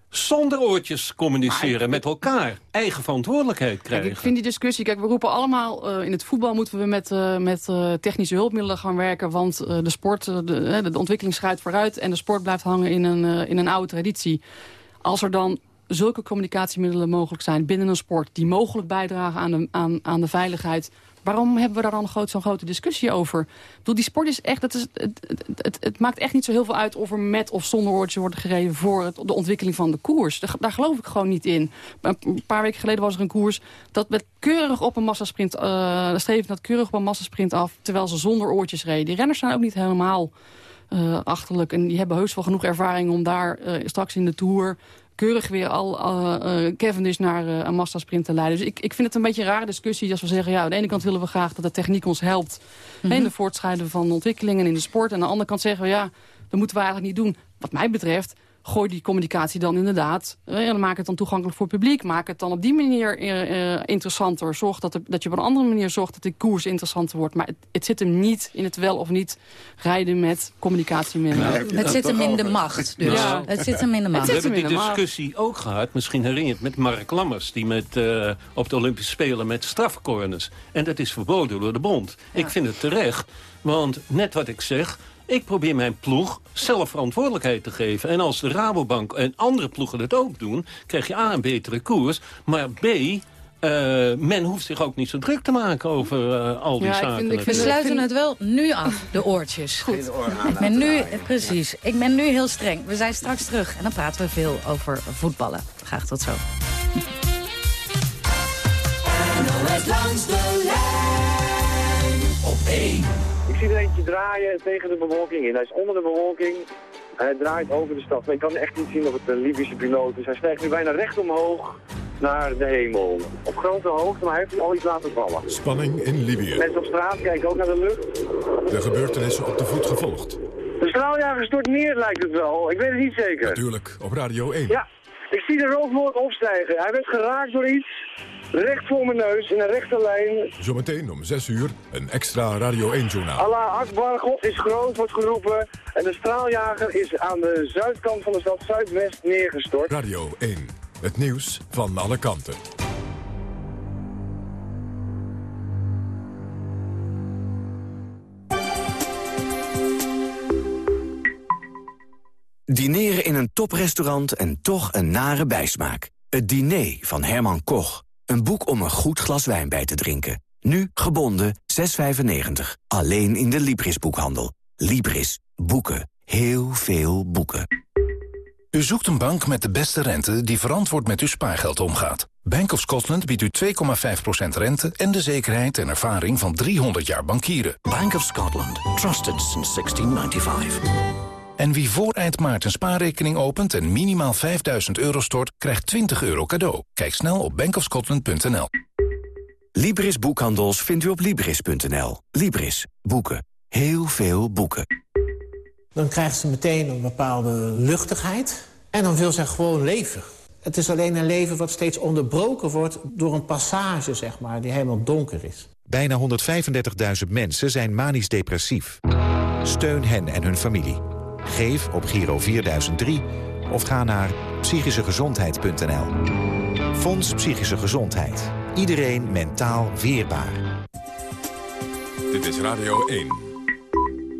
zonder oortjes communiceren met elkaar. Eigen verantwoordelijkheid krijgen. Kijk, ik vind die discussie... Kijk, we roepen allemaal... Uh, in het voetbal moeten we met, uh, met uh, technische hulpmiddelen gaan werken... want de sport, de, de, ontwikkeling schuift vooruit... en de sport blijft hangen in een, in een oude traditie. Als er dan zulke communicatiemiddelen mogelijk zijn binnen een sport... die mogelijk bijdragen aan de, aan, aan de veiligheid... Waarom hebben we daar dan zo'n grote discussie over? Ik die sport is echt... Is, het, het, het, maakt echt niet zo heel veel uit of er met of zonder oortjes wordt gereden... voor de ontwikkeling van de koers. Daar, geloof ik gewoon niet in. Een paar weken geleden was er een koers... dat werd keurig op een massasprint... Uh, Steven had keurig op een massasprint af... terwijl ze zonder oortjes reden. Die renners zijn ook niet helemaal... Uh, achterlijk. En die hebben heus wel genoeg ervaring om daar uh, straks in de Tour keurig weer al uh, uh, Cavendish naar uh, een massasprint te leiden. Dus ik, ik vind het een beetje een rare discussie als we zeggen... ja, aan de ene kant willen we graag dat de techniek ons helpt... Mm -hmm. in de voortschrijden van ontwikkelingen in de sport. En aan de andere kant zeggen we, ja, dat moeten we eigenlijk niet doen. Wat mij betreft gooi die communicatie dan inderdaad... Uh, maak het dan toegankelijk voor het publiek. Maak het dan op die manier uh, interessanter. Zorg dat, er, dat je op een andere manier zorgt dat de koers interessanter wordt. Maar het, het zit hem niet in het wel of niet rijden met communicatiemiddelen. Nou, het zit hem in de macht. Dus. Ja. Het zit hem in de macht. We hebben die discussie ook gehad, misschien herinner je het, met Mark Lammers... die met, uh, op de Olympische Spelen met strafcorners. En dat is verboden door de bond. Ja. Ik vind het terecht, want net wat ik zeg... Ik probeer mijn ploeg zelf verantwoordelijkheid te geven. En als de Rabobank en andere ploegen het ook doen... krijg je A, een betere koers. Maar B, uh, men hoeft zich ook niet zo druk te maken over uh, al die ja, zaken. Ik vind, ik vind, We sluiten het wel nu af, de oortjes. Goed. Ik ben nu, precies, ik ben nu heel streng. We zijn straks terug en dan praten we veel over voetballen. Graag tot zo. NOS langs de lijn op 1. Ik zie er eentje draaien tegen de bewolking in. Hij is onder de bewolking en hij draait over de stad. Maar ik kan echt niet zien of het een Libische piloot is. Hij stijgt nu bijna recht omhoog naar de hemel. Op grote hoogte, maar hij heeft al iets laten vallen. Spanning in Libië. Mensen op straat kijken ook naar de lucht. De gebeurtenissen op de voet gevolgd. De straaljager stort neer lijkt het wel. Ik weet het niet zeker. Natuurlijk, op Radio 1. Ja, ik zie de rookvlok opstijgen. Hij werd geraakt door iets. Recht voor mijn neus, in een rechte lijn. Zometeen om 6 uur een extra Radio 1-journaal. Allah Akbar, God is groot, wordt geroepen. En de straaljager is aan de zuidkant van de stad Zuidwest neergestort. Radio 1, het nieuws van alle kanten. Dineren in een toprestaurant en toch een nare bijsmaak. Het diner van Herman Koch. Een boek om een goed glas wijn bij te drinken. Nu gebonden 6,95. Alleen in de Libris-boekhandel. Libris. Boeken. Heel veel boeken. U zoekt een bank met de beste rente die verantwoord met uw spaargeld omgaat. Bank of Scotland biedt u 2,5% rente en de zekerheid en ervaring van 300 jaar bankieren. Bank of Scotland. Trusted since 1695. En wie voor eind maart een spaarrekening opent en minimaal 5000 euro stort, krijgt 20 euro cadeau. Kijk snel op bankofscotland.nl. Libris Boekhandels vindt u op Libris.nl. Libris. Boeken. Heel veel boeken. Dan krijgt ze meteen een bepaalde luchtigheid. En dan wil zij gewoon leven. Het is alleen een leven wat steeds onderbroken wordt... door een passage, zeg maar, die helemaal donker is. Bijna 135.000 mensen zijn manisch depressief. Steun hen en hun familie. Geef op Giro 4003 of ga naar psychischegezondheid.nl. Fonds Psychische Gezondheid. Iedereen mentaal weerbaar. Dit is Radio 1.